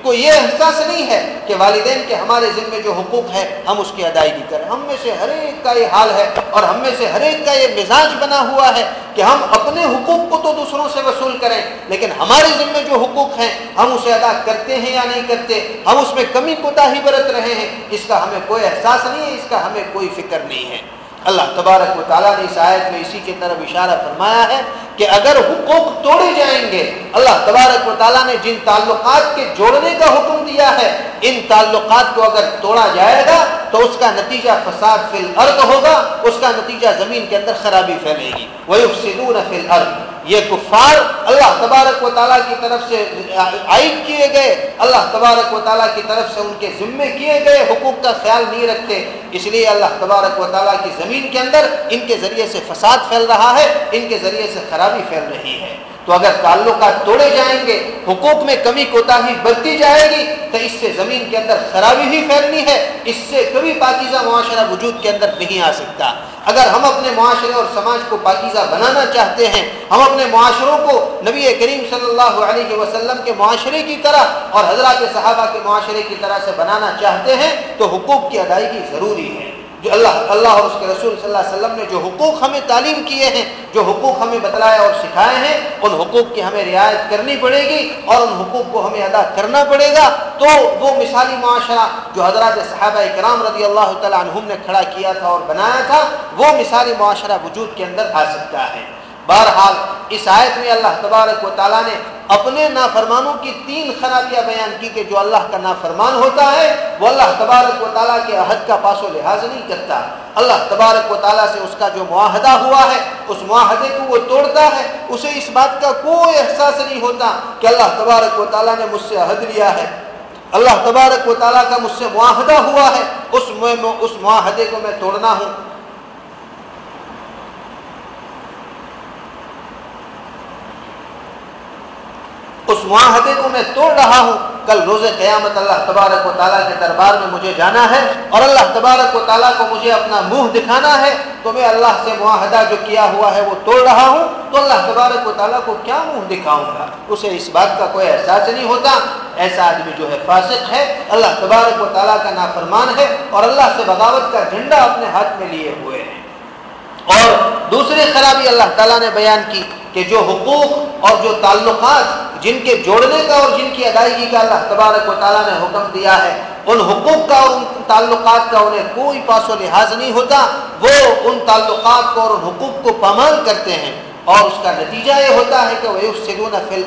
کو یہ احساس نہیں ہے کہ والدین کے ہمارے ذمے جو حقوق ہے ہم اس کی ادائیگی کریں۔ ہم میں سے ہر ایک کا یہ حال ہے اور ہم میں سے ہر ایک کا یہ مزاج بنا ہوا ہے کہ ہم اپنے حقوق کو تو دوسروں سے وصول کریں، لیکن ہمارے ذمے جو حقوق ہیں ہم اسے ادا کرتے ہیں یا نہیں کرتے؟ ہم اس میں کمی کوتا ہی برت رہے ہیں۔ اس کا ہمیں کوئی احساس نہیں ہے، اس کا ہمیں کوئی فکر نہیں ہے۔ اللہ تبارک و تعالیٰ نے اس آیت میں اسی کی طرف اشارہ فرمایا ہے کہ اگر حقوق توڑے جائیں گے، اللہ تبارک و تعالیٰ نے جن تعلقات کے جوڑنے کا حکم دیا ہے، ان تعلقات کو اگر توڑا جائے گا تو اس کا نتیجہ فساد فی الارض ہوگا، اس کا نتیجہ زمین کے اندر خرابی پھیلے گی۔ وہ فی الارض۔ یہ کفار اللہ تبارک و تعالیٰ کی طرف سے عائد کیے گئے، اللہ تبارک و تعالیٰ کی طرف سے ان کے ذمے کیے گئے، حقوق کا خیال نہیں رکھتے، اس لیے اللہ تبارک و تعالیٰ کی زمین کے اندر ان کے ذریعے سے فساد پھیل رہا ہے، ان کے ذریعے سے خرابی پھیل رہی ہے۔ تو اگر تعلقات توڑے جائیں گے، حقوق میں کمی کوتا ہی بڑھتی جائے گی، تو اس سے زمین کے اندر خرابی ہی پھیلنی ہے، اس سے کبھی پاکیزہ معاشرہ وجود کے اندر نہیں آ سکتا۔ اگر ہم اپنے معاشرے اور سماج کو پاکیزہ بنانا چاہتے ہیں، ہم اپنے معاشروں کو نبی کریم صلی اللہ علیہ وسلم کے معاشرے کی طرح اور حضرات صحابہ کے معاشرے کی طرح سے بنانا چاہتے ہیں، تو حقوق کی ادائیگی ضروری ہے۔ جو اللہ اللہ اور اس کے رسول صلی اللہ علیہ وسلم نے جو حقوق ہمیں تعلیم کیے ہیں، جو حقوق ہمیں بتلائے اور سکھائے ہیں، ان حقوق کی ہمیں رعایت کرنی پڑے گی اور ان حقوق کو ہمیں ادا کرنا پڑے گا۔ تو وہ مثالی معاشرہ جو حضرات صحابہ کرام رضی اللہ تعالیٰ عنہم نے کھڑا کیا تھا اور بنایا تھا، وہ مثالی معاشرہ وجود کے اندر آ سکتا ہے۔ بہرحال اس آیت میں اللہ تبارک و تعالیٰ نے اپنے نافرمانوں کی تین خرابیاں بیان کی کہ جو اللہ کا نافرمان ہوتا ہے، وہ اللہ تبارک و تعالیٰ کے عہد کا پاس و لحاظ نہیں کرتا۔ اللہ تبارک و تعالیٰ سے اس کا جو معاہدہ ہوا ہے، اس معاہدے کو وہ توڑتا ہے۔ اسے اس بات کا کوئی احساس نہیں ہوتا کہ اللہ تبارک و تعالیٰ نے مجھ سے عہد لیا ہے۔ اللہ تبارک و تعالیٰ کا مجھ سے معاہدہ ہوا ہے، اس اس معاہدے کو میں توڑنا ہوں۔ اس معاہدے کو میں توڑ رہا ہوں۔ کل روز قیامت اللہ تبارک و تعالیٰ کے دربار میں مجھے جانا ہے اور اللہ تبارک و تعالیٰ کو مجھے اپنا منہ دکھانا ہے۔ تو میں اللہ سے معاہدہ جو کیا ہوا ہے وہ توڑ رہا ہوں۔ تو اللہ تبارک و تعالیٰ کو کیا منہ دکھاؤں گا؟ اسے اس بات کا کوئی احساس نہیں ہوتا۔ ایسا آدمی جو ہے فاسق ہے، اللہ تبارک و تعالیٰ کا نافرمان ہے اور اللہ سے بغاوت کا جھنڈا اپنے ہاتھ میں لیے ہوئے ہیں۔ اور دوسری خرابی اللہ تعالیٰ نے بیان کی کہ جو حقوق اور جو تعلقات جن کے جوڑنے کا اور جن کی ادائیگی کا اللہ تبارک و تعالیٰ نے حکم دیا ہے، ان حقوق کا اور ان تعلقات کا انہیں کوئی پاس و لحاظ نہیں ہوتا، وہ ان تعلقات کو اور ان حقوق کو پامال کرتے ہیں اور اس کا نتیجہ یہ ہوتا ہے کہ وہ سدون فل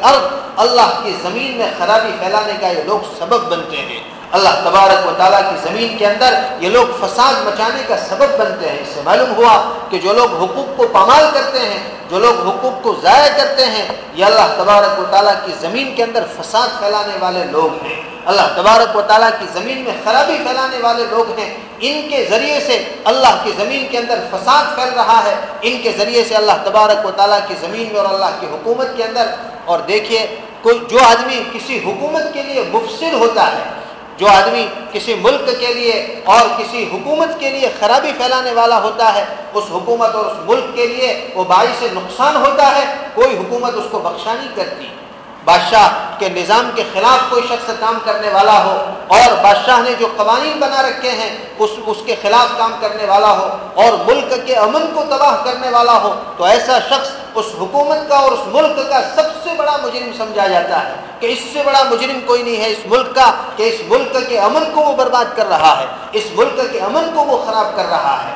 اللہ کی زمین میں خرابی پھیلانے کا یہ لوگ سبب بنتے ہیں۔ اللہ تبارک و تعالیٰ کی زمین کے اندر یہ لوگ فساد مچانے کا سبب بنتے ہیں۔ اس سے معلوم ہوا کہ جو لوگ حقوق کو پامال کرتے ہیں، جو لوگ حقوق کو ضائع کرتے ہیں، یہ اللہ تبارک و تعالیٰ کی زمین کے اندر فساد پھیلانے والے لوگ ہیں۔ اللہ تبارک و تعالیٰ کی زمین میں خرابی پھیلانے والے لوگ ہیں۔ ان کے ذریعے سے اللہ کی زمین کے اندر فساد پھیل رہا ہے۔ ان کے ذریعے سے اللہ تبارک و تعالیٰ کی زمین میں اور اللہ کی حکومت کے اندر۔ اور دیکھیے، کوئی جو آدمی کسی حکومت کے لیے مفصل ہوتا ہے جو آدمی کسی ملک کے لیے اور کسی حکومت کے لیے خرابی پھیلانے والا ہوتا ہے، اس حکومت اور اس ملک کے لیے وہ باعث نقصان ہوتا ہے، کوئی حکومت اس کو بخشا نہیں کرتی۔ بادشاہ کے نظام کے خلاف کوئی شخص کام کرنے والا ہو اور بادشاہ نے جو قوانین بنا رکھے ہیں، اس اس کے خلاف کام کرنے والا ہو اور ملک کے امن کو تباہ کرنے والا ہو، تو ایسا شخص اس حکومت کا اور اس ملک کا سب سے بڑا مجرم سمجھا جاتا ہے کہ اس سے بڑا مجرم کوئی نہیں ہے، اس ملک کا، کہ اس ملک کے امن کو وہ برباد کر رہا ہے، اس ملک کے امن کو وہ خراب کر رہا ہے۔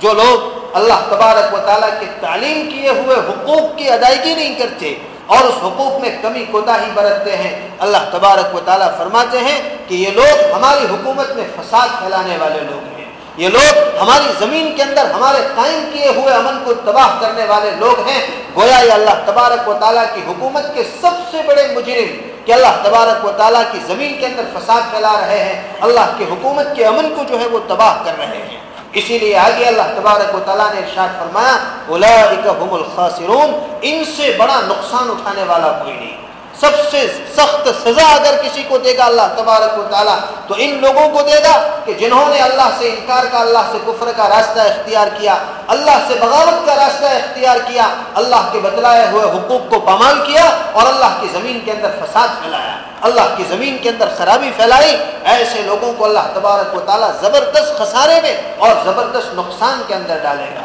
جو لوگ اللہ تبارک و تعالیٰ کے تعلیم کیے ہوئے حقوق کی ادائیگی نہیں کرتے اور اس حقوق میں کمی کوتا ہی برتتے ہیں۔ اللہ تبارک و تعالیٰ فرماتے ہیں کہ یہ لوگ ہماری حکومت میں فساد پھیلانے والے لوگ ہیں۔ یہ لوگ ہماری زمین کے اندر ہمارے قائم کیے ہوئے امن کو تباہ کرنے والے لوگ ہیں۔ گویا یہ اللہ تبارک و تعالیٰ کی حکومت کے سب سے بڑے مجرم کہ اللہ تبارک و تعالیٰ کی زمین کے اندر فساد پھیلا رہے ہیں۔ اللہ کی حکومت کے امن کو جو ہے وہ تباہ کر رہے ہیں۔ اسی لیے آگے اللہ تبارک و تعالیٰ نے ارشاد فرمایا هم الخاسرون، ان سے بڑا نقصان اٹھانے والا کوئی نہیں۔ سب سے سخت سزا اگر کسی کو دے گا اللہ تبارک و تعالیٰ، تو ان لوگوں کو دے گا کہ جنہوں نے اللہ سے انکار کا، اللہ سے کفر کا راستہ اختیار کیا، اللہ سے بغاوت کا راستہ اختیار کیا، اللہ کے بتلائے ہوئے حقوق کو پامال کیا اور اللہ کی زمین کے اندر فساد پھیلایا۔ اللہ کی زمین کے اندر خرابی پھیلائی۔ ایسے لوگوں کو اللہ تبارک و تعالیٰ زبردست خسارے میں اور زبردست نقصان کے اندر ڈالے گا۔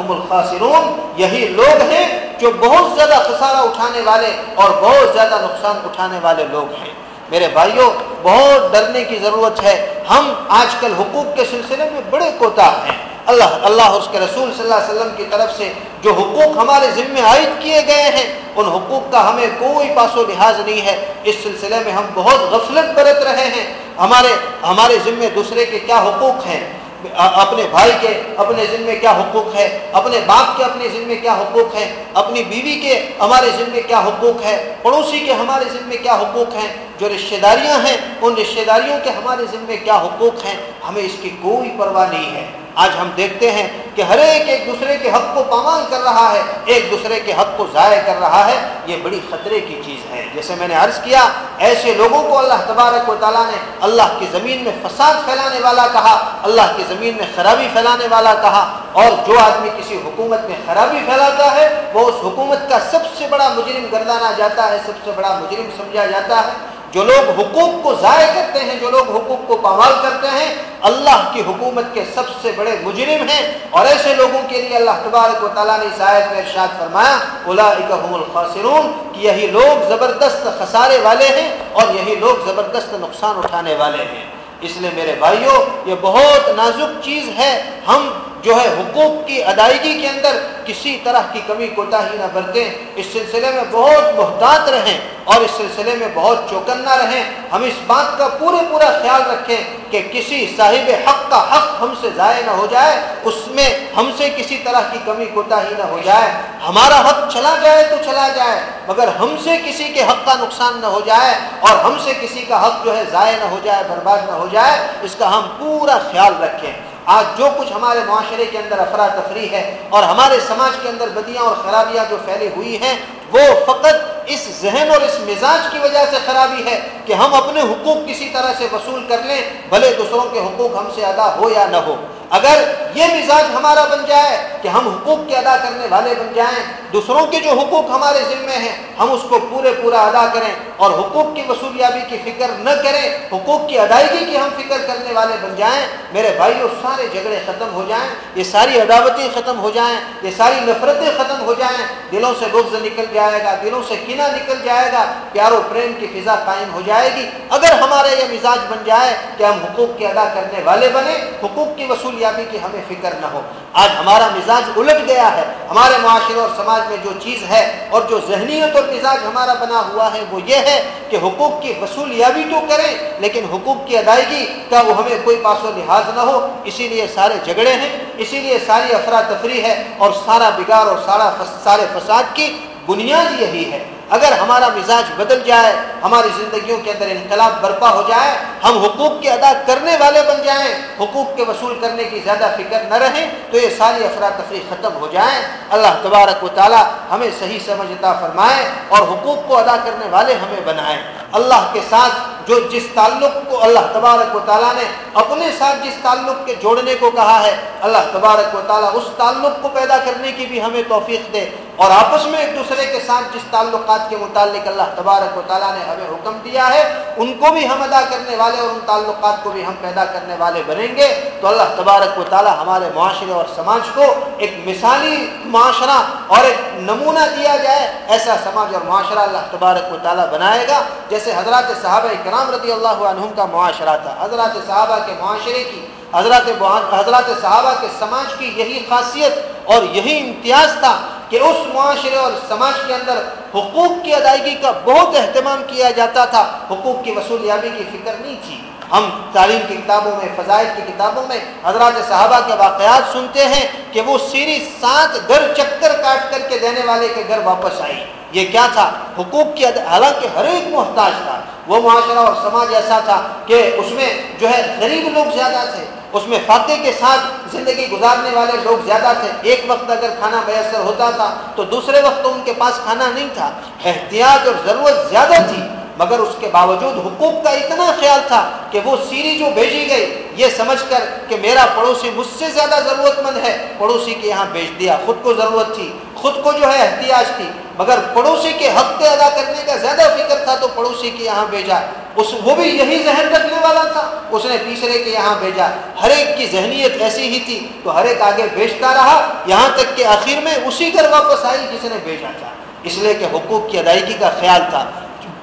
هم الخاسرون، یہی لوگ ہیں جو بہت زیادہ خسارہ اٹھانے والے اور بہت زیادہ نقصان اٹھانے والے لوگ ہیں۔ میرے بھائیوں بہت ڈرنے کی ضرورت ہے۔ ہم آج کل حقوق کے سلسلے میں بڑے کوتا ہیں۔ اللہ اللہ اس کے رسول صلی اللہ علیہ وسلم کی طرف سے جو حقوق ہمارے ذمے عائد کیے گئے ہیں، ان حقوق کا ہمیں کوئی پاس و لحاظ نہیں ہے۔ اس سلسلے میں ہم بہت غفلت برت رہے ہیں۔ ہمارے ہمارے ذمے دوسرے کے کیا حقوق ہیں؟ اپنے بھائی کے اپنے ذمے کیا حقوق ہے؟ اپنے باپ کے اپنے ذمے کیا حقوق ہے؟ اپنی بیوی کے ہمارے ذمے کیا حقوق ہے؟ پڑوسی کے ہمارے ذمے کیا حقوق ہیں؟ جو رشتہ داریاں ہیں، ان رشتہ داریوں کے ہمارے ذمے کیا حقوق ہیں؟ ہمیں اس کی کوئی پرواہ نہیں ہے۔ آج ہم دیکھتے ہیں کہ ہر ایک ایک دوسرے کے حق کو پامال کر رہا ہے، ایک دوسرے کے حق کو ضائع کر رہا ہے، یہ بڑی خطرے کی چیز ہے۔ جیسے میں نے عرض کیا، ایسے لوگوں کو اللہ تبارک و تعالیٰ نے اللہ کی زمین میں فساد پھیلانے والا کہا، اللہ کی زمین میں خرابی پھیلانے والا کہا، اور جو آدمی کسی حکومت میں خرابی پھیلاتا ہے، وہ اس حکومت کا سب سے بڑا مجرم گردانا جاتا ہے، سب سے بڑا مجرم سمجھا جاتا ہے۔ جو لوگ حقوق کو ضائع کرتے ہیں، جو لوگ حقوق کو پامال کرتے ہیں، اللہ کی حکومت کے سب سے بڑے مجرم ہیں۔ اور ایسے لوگوں کے لیے اللہ تبارک و تعالیٰ نے شاید میں ارشاد فرمایا الاحم الخاصرون کہ یہی لوگ زبردست خسارے والے ہیں اور یہی لوگ زبردست نقصان اٹھانے والے ہیں۔ اس لیے میرے بھائیوں، یہ بہت نازک چیز ہے۔ ہم جو ہے حقوق کی ادائیگی کے اندر کسی طرح کی کمی کوتا ہی نہ برتیں، اس سلسلے میں بہت محتاط رہیں اور اس سلسلے میں بہت چوکنا رہیں۔ ہم اس بات کا پورے پورا خیال رکھیں کہ کسی صاحب حق کا حق ہم سے ضائع نہ ہو جائے، اس میں ہم سے کسی طرح کی کمی کوتا ہی نہ ہو جائے۔ ہمارا حق چلا جائے تو چلا جائے، مگر ہم سے کسی کے حق کا نقصان نہ ہو جائے اور ہم سے کسی کا حق جو ہے ضائع نہ ہو جائے، برباد نہ ہو جائے، اس کا ہم پورا خیال رکھیں۔ آج جو کچھ ہمارے معاشرے کے اندر افراتفری ہے اور ہمارے سماج کے اندر بدیاں اور خرابیاں جو پھیلی ہوئی ہیں، وہ فقط اس ذہن اور اس مزاج کی وجہ سے خرابی ہے کہ ہم اپنے حقوق کسی طرح سے وصول کر لیں، بھلے دوسروں کے حقوق ہم سے ادا ہو یا نہ ہو۔ اگر یہ مزاج ہمارا بن جائے کہ ہم حقوق کے ادا کرنے والے بن جائیں، دوسروں کے جو حقوق ہمارے ذمے ہیں، ہم اس کو پورے پورا ادا کریں اور حقوق کی وصولیابی کی فکر نہ کریں، حقوق کی ادائیگی کی ہم فکر کرنے والے بن جائیں، میرے بھائیوں سارے جھگڑے ختم ہو جائیں، یہ ساری عداوتیں ختم ہو جائیں، یہ ساری نفرتیں ختم ہو جائیں، دلوں سے بغض نکل جائے گا، دلوں سے کینہ نکل جائے گا پیار و پریم کی فضا قائم ہو جائے گی۔ اگر ہمارا یہ مزاج بن جائے کہ ہم حقوق کے ادا کرنے والے بنے حقوق کی وصولیابی کی ہمیں فکر نہ ہو۔ آج ہمارا مزاج الٹ گیا ہے۔ ہمارے معاشرے اور سماج میں جو چیز ہے اور جو ذہنیت اور مزاج ہمارا بنا ہوا ہے وہ یہ ہے کہ حقوق کی وصولیابی تو کریں، لیکن حقوق کی ادائیگی کا وہ ہمیں کوئی پاس و لحاظ نہ ہو۔ اسی لیے سارے جھگڑے ہیں، اسی لیے ساری افراتفری ہے اور سارا بگاڑ اور سارا سارے فساد کی بنیاد یہی ہے۔ اگر ہمارا مزاج بدل جائے، ہماری زندگیوں کے اندر انقلاب برپا ہو جائے، ہم حقوق کے ادا کرنے والے بن جائیں، حقوق کے وصول کرنے کی زیادہ فکر نہ رہیں، تو یہ ساری افراتفری ختم ہو جائیں۔ اللہ تبارک و تعالی ہمیں صحیح سمجھتا فرمائے اور حقوق کو ادا کرنے والے ہمیں بنائیں اللہ کے ساتھ جو جس تعلق کو اللہ تبارک و تعالیٰ نے اپنے ساتھ جس تعلق کے جوڑنے کو کہا ہے، اللہ تبارک و تعالیٰ اس تعلق کو پیدا کرنے کی بھی ہمیں توفیق دے اور آپس میں ایک دوسرے کے ساتھ جس تعلقات کے متعلق اللہ تبارک و تعالیٰ نے ہمیں حکم دیا ہے، ان کو بھی ہم ادا کرنے والے اور ان تعلقات کو بھی ہم پیدا کرنے والے بنیں گے۔ تو اللہ تبارک و تعالیٰ ہمارے معاشرے اور سماج کو ایک مثالی معاشرہ اور ایک نمونہ دیا جائے، ایسا سماج اور معاشرہ اللہ تبارک و تعالیٰ بنائے گا، جیسے حضرات صحابہ کرام رضی اللہ عنہم کا معاشرہ تھا۔ حضرات صحابہ کے معاشرے کی، حضرات حضرات صحابہ کے سماج کی یہی خاصیت اور یہی امتیاز تھا کہ اس معاشرے اور سماج کے اندر حقوق کی ادائیگی کا بہت اہتمام کیا جاتا تھا۔ حقوق کی وصولیابی کی فکر نہیں تھی۔ ہم تعلیم کی کتابوں میں، فضائل کی کتابوں میں حضرات صحابہ کے واقعات سنتے ہیں کہ وہ سیری سات گھر چکر کاٹ کر کے دینے والے کے گھر واپس آئی یہ کیا تھا؟ حقوق کی حالانکہ ہر ایک محتاج تھا۔ وہ معاشرہ اور سماج ایسا تھا کہ اس میں جو ہے غریب لوگ زیادہ تھے۔ اس میں فاتح کے ساتھ زندگی گزارنے والے لوگ زیادہ تھے۔ ایک وقت اگر کھانا میسر ہوتا تھا تو دوسرے وقت تو ان کے پاس کھانا نہیں تھا۔ احتیاط اور ضرورت زیادہ تھی۔ مگر اس کے باوجود حقوق کا اتنا خیال تھا کہ وہ سیری جو بھیجی گئی، یہ سمجھ کر کہ میرا پڑوسی مجھ سے زیادہ ضرورت مند ہے، پڑوسی کے یہاں بھیج دیا، خود کو ضرورت تھی، خود کو جو ہے احتیاط تھی، مگر پڑوسی کے حق کے ادا کرنے کا زیادہ فکر تھا تو پڑوسی کے یہاں بھیجا۔ اس، وہ بھی یہی ذہن رکھنے والا تھا۔ اس نے تیسرے کے یہاں بھیجا۔ ہر ایک کی ذہنیت ایسی ہی تھی تو ہر ایک آگے بھیجتا رہا۔ یہاں تک کہ آخر میں اسی گھر واپس آئی جس نے بھیجا تھا۔ اس لیے کہ حقوق کی ادائیگی کا خیال تھا۔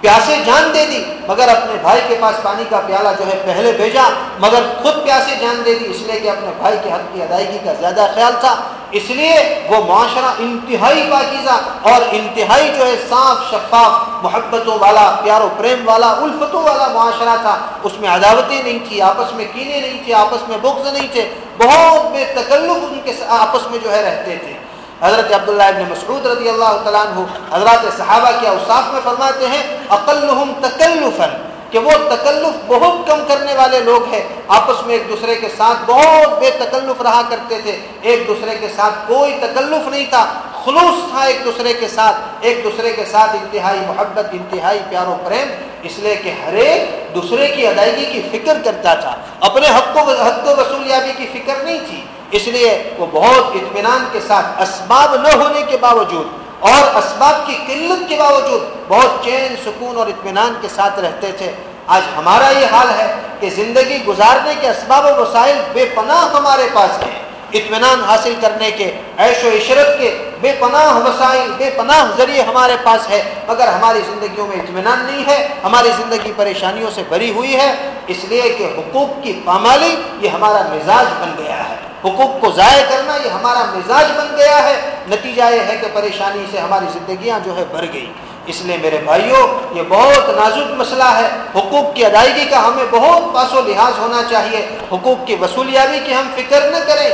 پیاسے جان دے دی، مگر اپنے بھائی کے پاس پانی کا پیالہ جو ہے پہلے بھیجا، مگر خود پیاسے جان دے دی، اس لیے کہ اپنے بھائی کے حق کی ادائیگی کا زیادہ خیال تھا۔ اس لیے وہ معاشرہ انتہائی پاکیزہ اور انتہائی جو ہے صاف، شفاف، محبتوں والا، پیار و پریم والا، الفتوں والا معاشرہ تھا۔ اس میں عداوتیں نہیں تھی آپس میں کینے نہیں تھی آپس میں بغض نہیں تھے۔ بہت بے تکلف ان کے آپس میں جو ہے رہتے تھے۔ حضرت عبداللہ ابن مسعود رضی اللہ تعالیٰ عنہ حضرات صحابہ کے اوصاف میں فرماتے ہیں، اقلہم تکلفا، کہ وہ تکلف بہت کم کرنے والے لوگ ہیں۔ آپس میں ایک دوسرے کے ساتھ بہت بے تکلف رہا کرتے تھے۔ ایک دوسرے کے ساتھ کوئی تکلف نہیں تھا۔ خلوص تھا ایک دوسرے کے ساتھ۔ ایک دوسرے کے ساتھ انتہائی محبت، انتہائی پیار و پریم۔ اس لیے کہ ہر ایک دوسرے کی ادائیگی کی فکر کرتا تھا۔ اپنے حق و حق و وصولیابی کی فکر نہیں تھی۔ اس لیے وہ بہت اطمینان کے ساتھ اسباب نہ ہونے کے باوجود اور اسباب کی قلت کے باوجود بہت چین، سکون اور اطمینان کے ساتھ رہتے تھے۔ آج ہمارا یہ حال ہے کہ زندگی گزارنے کے اسباب و وسائل بے پناہ ہمارے پاس ہیں۔ اطمینان حاصل کرنے کے، عیش و عشرت کے بے پناہ وسائل، بے پناہ ذریعے ہمارے پاس ہے۔ مگر ہماری زندگیوں میں اطمینان نہیں ہے، ہماری زندگی پریشانیوں سے بری ہوئی ہے۔ اس لیے کہ حقوق کی پامالی یہ ہمارا مزاج بن گیا ہے۔ حقوق کو ضائع کرنا یہ ہمارا مزاج بن گیا ہے۔ نتیجہ یہ ہے کہ پریشانی سے ہماری زندگیاں جو ہے بھر گئی اس لیے میرے بھائیوں، یہ بہت نازک مسئلہ ہے۔ حقوق کی ادائیگی کا ہمیں بہت پاس و لحاظ ہونا چاہیے۔ حقوق کی وصولیابی کی ہم فکر نہ کریں۔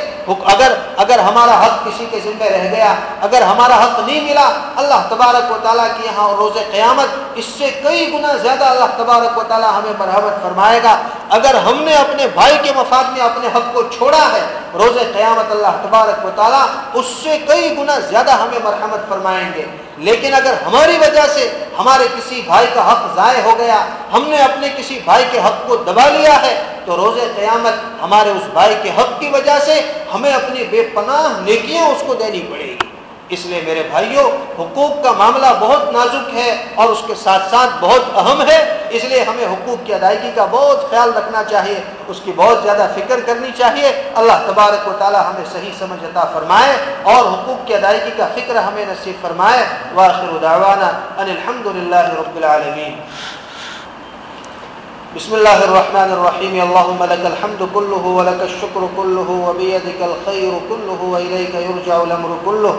اگر اگر ہمارا حق کسی کے ذمہ رہ گیا، اگر ہمارا حق نہیں ملا، اللہ تبارک و تعالیٰ کی یہاں روز قیامت، اس سے کئی گنا زیادہ اللہ تبارک و تعالیٰ ہمیں مرحمت فرمائے گا۔ اگر ہم نے اپنے بھائی کے مفاد میں اپنے حق کو چھوڑا ہے، روز قیامت اللہ تبارک و تعالیٰ اس سے کئی گنا زیادہ ہمیں مرحمت فرمائیں گے۔ لیکن اگر ہماری وجہ سے ہمارے کسی بھائی کا حق ضائع ہو گیا، ہم نے اپنے کسی بھائی کے حق کو دبا لیا ہے، تو روز قیامت ہمارے اس بھائی کے حق کی وجہ سے ہمیں اپنی بے پناہ نیکیاں اس کو دینی پڑے گی۔ اس لیے میرے بھائیوں، حقوق کا معاملہ بہت نازک ہے اور اس کے ساتھ ساتھ بہت اہم ہے۔ اس لیے ہمیں حقوق کی ادائیگی کا بہت خیال رکھنا چاہیے، اس کی بہت زیادہ فکر کرنی چاہیے۔ اللہ تبارک و تعالی ہمیں صحیح سمجھ عطا فرمائے اور حقوق کی ادائیگی کا فکر ہمیں نصیب فرمائے۔ واخر دعوانا ان الحمد للہ رب العالمین۔ بسم الله الرحمن الرحيم اللهم لك الحمد كله ولك الشكر كله وبيدك الخير كله وإليك يرجع الأمر كله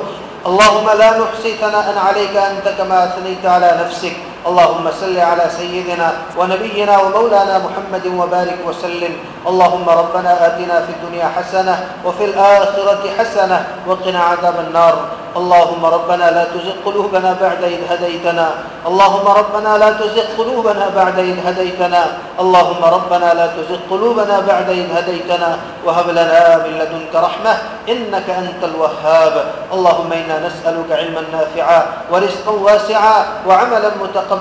اللهم لا نحصي ثناء عليك أنت كما أثنيت على نفسك. اللهم صل على سيدنا ونبينا ومولانا محمد وبارك وسلم. اللهم ربنا آتنا في الدنيا حسنة وفي الآخرة حسنة وقنا عذاب النار. اللهم ربنا لا تزغ قلوبنا بعد إذ هديتنا. اللهم ربنا لا تزغ قلوبنا بعد إذ هديتنا. اللهم ربنا لا تزغ قلوبنا بعد إذ هديتنا. وهب لنا من لدنك رحمة إنك أنت الوهاب. اللهم إنا نسألك علما نافعا ورزقا واسعا وعملا متقبلا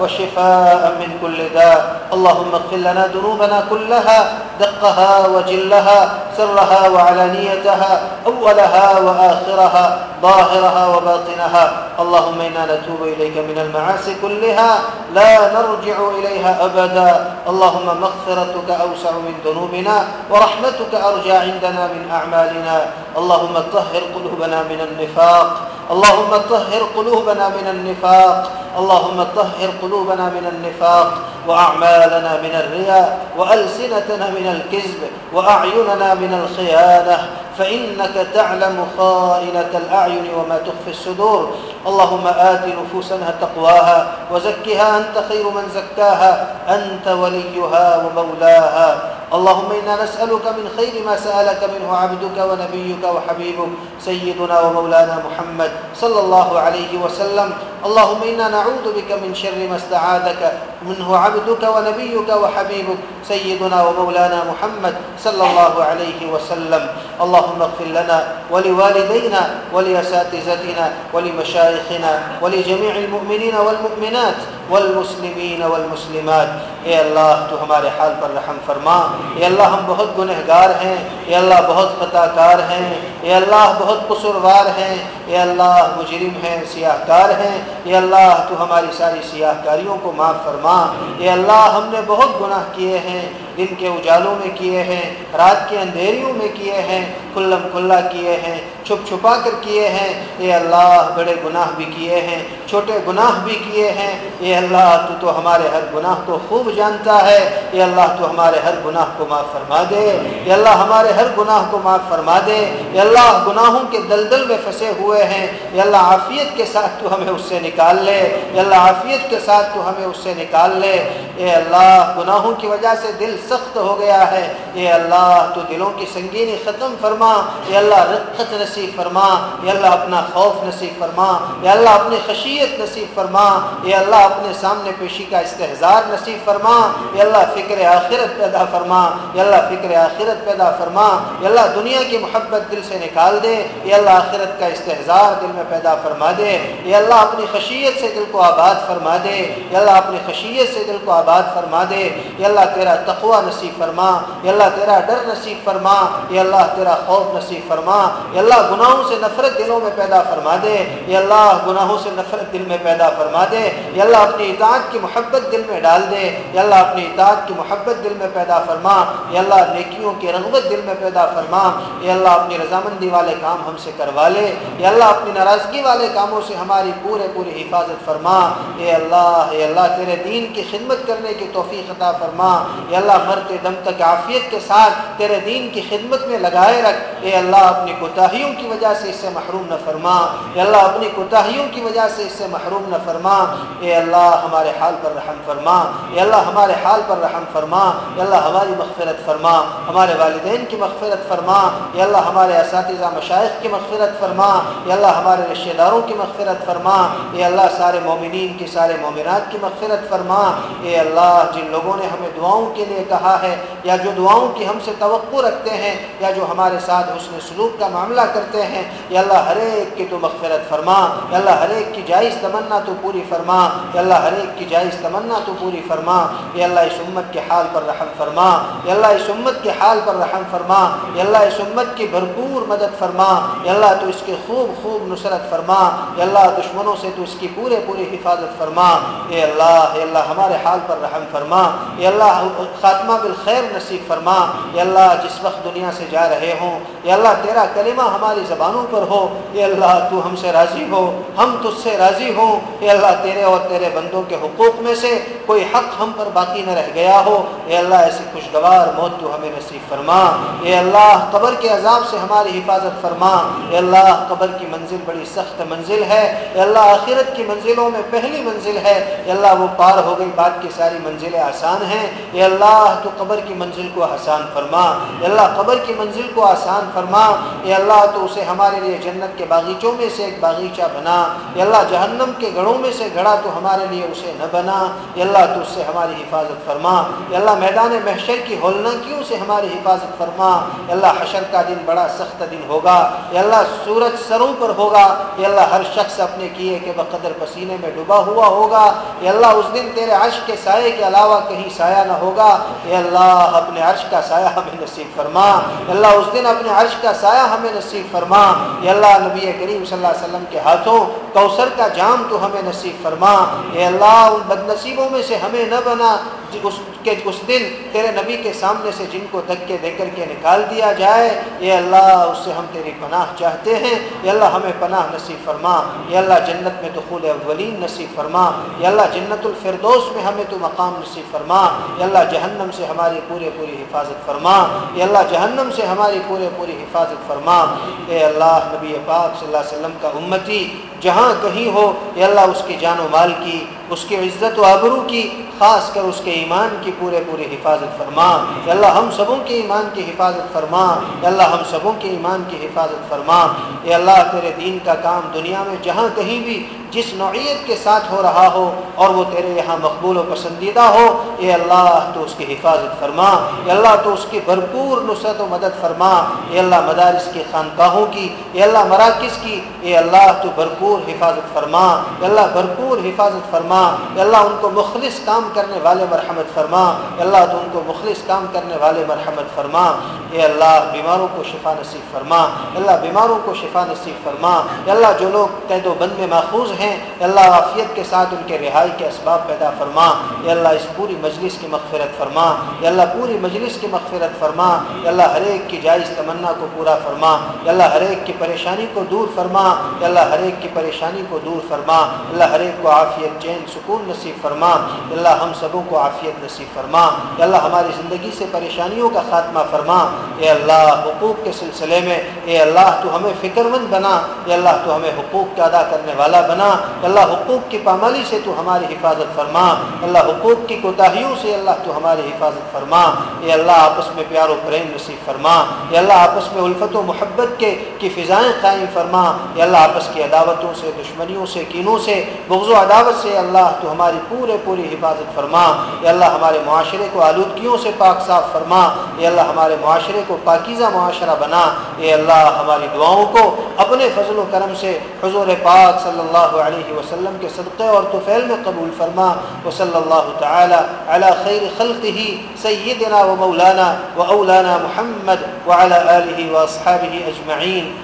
وشفاء من كل داء. اللهم اغفر لنا ذنوبنا كلها دقها وجلها سرها وعلانيتها أولها وآخرها ظاهرها وباطنها. اللهم إنا نتوب إليك من المعاصي كلها لا نرجع إليها أبدا. اللهم مغفرتك أوسع من ذنوبنا ورحمتك أرجى عندنا من أعمالنا. اللهم طهر قلوبنا من النفاق. اللهم طهر قلوبنا من النفاق. اللهم طهر قلوبنا من النفاق وأعمالنا من الرياء وألسنتنا من الكذب وأعيننا من الخيانة فإنك تعلم خائنة الأعين وما تخفي الصدور. اللهم آت نفوسنا تقواها وزكها أنت خير من زكاها أنت وليها ومولاها. اللهم إنا نسألك من خير ما سألك منه عبدك ونبيك وحبيبك سيدنا ومولانا محمد صلى الله عليه وسلم. اللهم إنا نعوذ بك من شر ما استعاذك منه عبدك ونبيك وحبيبك سيدنا ومولانا محمد صلى الله عليه وسلم. اللهم اغفر لنا ولوالدينا ولأساتذتنا ولمشايخنا ولجميع المؤمنين والمؤمنات والمسلمین والمسلمات. اے اللہ، تو ہمارے حال پر رحم فرما. اے اللہ، ہم بہت گنہگار ہیں. اے اللہ، بہت خطا کار ہیں. اے اللہ، بہت قصوروار ہیں. اے اللہ، مجرم ہیں سیاہ کار ہیں. اے اللہ، تو ہماری ساری سیاہ کاریوں کو معاف فرما. اے اللہ ہم نے بہت گناہ کیے ہیں، دن کے اجالوں میں کیے ہیں، رات کے اندھیریوں میں کیے ہیں کلم کھلا کیے ہیں، چھپ چھپا کر کیے ہیں، اے اللہ بڑے گناہ بھی کیے ہیں، چھوٹے گناہ بھی کیے ہیں، اے اللہ تو تو ہمارے ہر گناہ کو خوب جانتا ہے، اے اللہ تو ہمارے ہر گناہ کو معاف فرما دے، اے اللہ ہمارے ہر گناہ کو معاف فرما دے، اے اللہ گناہوں کے دلدل میں پھنسے ہوئے ہیں، اے اللہ عافیت کے ساتھ تو ہمیں اس سے نکال لے، اے اللہ عافیت کے ساتھ تو ہمیں اس سے نکال لے اے اللہ گناہوں کی وجہ سے دل سخت ہو گیا ہے اے اللہ تو دلوں کی سنگینی ختم فرما اے اللہ رقت نصیب فرما اے اللہ اپنا خوف نصیب فرما اے اللہ اپنی خشیت نصیب فرما اے اللہ اپنے سامنے پیشی کا استحزار نصیب فرما اے اللہ فکر آخرت پیدا فرما اے اللہ فکر آخرت پیدا فرما اے اللہ دنیا کی محبت دل سے نکال دے اے اللہ آخرت کا استحزار دل میں پیدا فرما دے اے اللہ اپنی خشیت سے دل کو آباد فرما دے اے اللہ اپنی خشیت سے دل کو آباد فرما دے اے اللہ تیرا تقوی نصیب فرما اے اللہ تیرا ڈر نصیب فرما اے اللہ تیرا خوف نصیب فرما اے اللہ گناہوں سے نفرت دلوں میں پیدا فرما دے اے اللہ گناہوں سے نفرت دل میں پیدا فرما دے اے اللہ اپنی اطاعت کی محبت دل میں ڈال دے اے اللہ اپنی اطاعت کی محبت دل میں پیدا فرما اے اللہ نیکیوں کی رغبت دل میں پیدا فرما اے اللہ اپنی رضامندی والے کام ہم سے کروا لے اے اللہ اپنی ناراضگی والے کاموں سے ہماری پورے پوری حفاظت فرما اے اللہ اے اللہ تیرے دین دین کی خدمت کرنے کی توفیق عطا فرما۔ اے اللہ مرتے دم تک عافیت کے ساتھ تیرے دین کی خدمت میں لگائے رکھ۔ اے اللہ، اپنی کوتاہیوں کی وجہ سے اس سے محروم نہ فرما۔ اے اللہ، اپنی کوتاہیوں کی وجہ سے اس سے محروم نہ فرما۔ اے اللہ، ہمارے حال پر رحم فرما۔ اے اللہ، ہمارے حال پر رحم فرما۔ اے اللہ، ہماری مغفرت فرما۔ ہمارے والدین کی مغفرت فرما۔ اے اللہ، ہمارے اساتذہ مشائق کی مغفرت فرما۔ اے اللہ، ہمارے رشتہ داروں کی مغفرت فرما۔ اے اللہ، سارے مومنین کی، سارے مومنات کی مغفرت فرما۔ اے اللہ، جن لوگوں نے ہمیں دعاؤں کے لیے کہا ہے، یا جو دعاؤں کی ہم سے توقع رکھتے ہیں، یا جو ہمارے ساتھ حسن سلوک کا معاملہ کرتے ہیں، یا اللہ ہر ایک کی تو مغفرت فرما، یا اللہ ہر ایک کی جائز تمنا تو پوری فرما، یا اللہ ہر ایک کی جائز تمنا تو پوری فرما، یا اللہ اس امت کے حال پر رحم فرما، یا اللہ اس امت کے حال پر رحم فرما، یا اللہ اس امت کی بھرپور مدد فرما، یا اللہ تو اس کی خوب خوب نصرت فرما، یا اللہ دشمنوں سے تو اس کی پورے پوری حفاظت فرما، اے اللہ اے اللہ اللہ ہمارے حال پر رحم فرما اے اللہ خاتمہ بالخیر نصیب فرما یا اللہ جس وقت دنیا سے جا رہے ہوں یا اللہ تیرا کلمہ ہماری زبانوں پر ہو یا اللہ تو ہم سے راضی ہو ہم تجھ سے راضی ہوں یا اللہ تیرے اور تیرے بندوں کے حقوق میں سے کوئی حق ہم پر باقی نہ رہ گیا ہو اے اللہ ایسی خوشگوار موت تو ہمیں نصیب فرما اے اللہ قبر کے عذاب سے ہماری حفاظت فرما اے اللہ قبر کی منزل بڑی سخت منزل ہے اے اللہ آخرت کی منزلوں میں پہلی منزل ہے اے اللہ وہ پار ہو گئی بات کی ساری منزلیں آسان ہیں اے اللہ تو قبر کی منزل کو آسان فرما اے اللہ قبر کی منزل کو آسان فرما اے اللہ تو اسے ہمارے لیے جنت کے باغیچوں میں سے ایک باغیچہ بنا اے اللہ جہنم کے گڑھوں میں سے گھڑا تو ہمارے لیے اسے نہ بنا اے اللہ تو اس سے ہماری حفاظت فرما اے اللہ میدان محشر کی ہولناکیوں سے ہماری حفاظت فرما اے اللہ حشر کا دن بڑا سخت دن ہوگا اے اللہ سورج سروں پر ہوگا اے اللہ ہر شخص اپنے کیے کے بقدر پسینے میں ڈوبا ہوا ہوگا اے اللہ اس دن تیرے عرش کے سائے کے علاوہ کہیں سایہ نہ ہوگا۔ اے اللہ، اپنے عرش کا سایہ ہمیں نصیب فرما۔ اللہ، اس دن اپنے عرش کا سایہ ہمیں نصیب فرما۔ اے اللہ، نبی کریم صلی اللہ علیہ وسلم کے ہاتھوں کوثر کا جام تو ہمیں نصیب فرما۔ اے اللہ، ان بد نصیبوں میں سے ہمیں نہ بنا۔ اس کہ اس دن تیرے نبی کے سامنے سے جن کو دھکے دے کر کے نکال دیا جائے، اے اللہ، اس سے ہم تیری پناہ چاہتے ہیں۔ اے اللہ، ہمیں پناہ نصیب فرما۔ اے اللہ، جنت میں دخول اولین نصیب فرما۔ اے اللہ، جنت الفردوس میں ہمیں تو مقام نصیب فرما۔ اے اللہ، جہنم سے ہماری پورے پوری حفاظت فرما۔ اے اللہ، جہنم سے ہماری پورے پوری حفاظت فرما۔ اے اللہ، نبی پاک صلی اللہ علیہ وسلم کا امتی، جہاں کہیں ہو، اے اللہ، اس کی جان و مال کی۔ اس کی عزت و آبرو کی، خاص کر اس کے ایمان کی پورے پورے حفاظت فرما۔ یا اللہ ہم سبوں کے ایمان کی حفاظت فرما۔ یا اللہ ہم سبوں کے ایمان کی حفاظت فرما۔ یا اللہ تیرے دین کا کام دنیا میں جہاں کہیں بھی جس نوعیت کے ساتھ ہو رہا ہو اور وہ تیرے یہاں مقبول و پسندیدہ ہو، اے اللہ تو اس کی حفاظت فرما۔ اے اللہ تو اس کی بھرپور نصرت و مدد فرما۔ اے اللہ مدارس کی خانقاہوں کی، اے اللہ مراکز کی، اے اللہ تو بھرپور حفاظت فرما۔ اے اللہ بھرپور حفاظت فرما۔ اللہ ان کو مخلص کام کرنے والے مرحمت فرما اللہ تو ان کو مخلص کام کرنے والے مرحمت فرما اے اللہ بیماروں کو شفا نصیب فرما اللہ بیماروں کو شفا نصیب فرما اللہ جو لوگ قید و بند میں ماخوذ ہیں اللہ عافیت کے ساتھ ان کے رہائی کے اسباب پیدا فرما یا اللہ اس پوری مجلس کی مغفرت فرما یا اللہ پوری مجلس کی مغفرت فرما یا اللہ ہر ایک کی جائز تمنا کو پورا فرما یا اللہ ہر ایک کی پریشانی کو دور فرما یا اللہ ہر ایک کی پریشانی کو دور فرما اللہ ہر ایک کو عافیت چین سکون نصیب فرما۔ اللہ ہم سبوں کو عافیت نصیب فرما۔ اللہ ہماری زندگی سے پریشانیوں کا خاتمہ فرما۔ اے اللہ، حقوق کے سلسلے میں، اے اللہ، تو ہمیں فکر مند بنا۔ اے اللہ، تو ہمیں حقوق کا ادا کرنے والا بنا۔ اللہ، حقوق کی پامالی سے تو ہماری حفاظت فرما۔ اللہ، حقوق کی کوتاہیوں سے اللہ تو ہماری حفاظت فرما۔ اے اللہ، آپس میں پیار و پریم نصیب فرما۔ اے اللہ، آپس میں الفت و محبت کے، کی فضائیں قائم فرما۔ اے اللہ، آپس کی عداوتوں سے، دشمنیوں سے، کینوں سے، بغض و عداوت سے اللہ اللہ تو ہماری پورے پوری حفاظت فرما۔ اے اللہ ہمارے معاشرے کو آلودگیوں سے پاک صاف فرما۔ اے اللہ ہمارے معاشرے کو پاکیزہ معاشرہ بنا۔ اے اللہ ہماری دعاؤں کو اپنے فضل و کرم سے حضور پاک صلی اللہ علیہ وسلم کے صدقے اور توفیل میں قبول فرما۔ و صلی اللہ تعالی علی خیر خلقه سیدنا و مولانا و اولانا محمد وعلى آله واصحابه اجمعین۔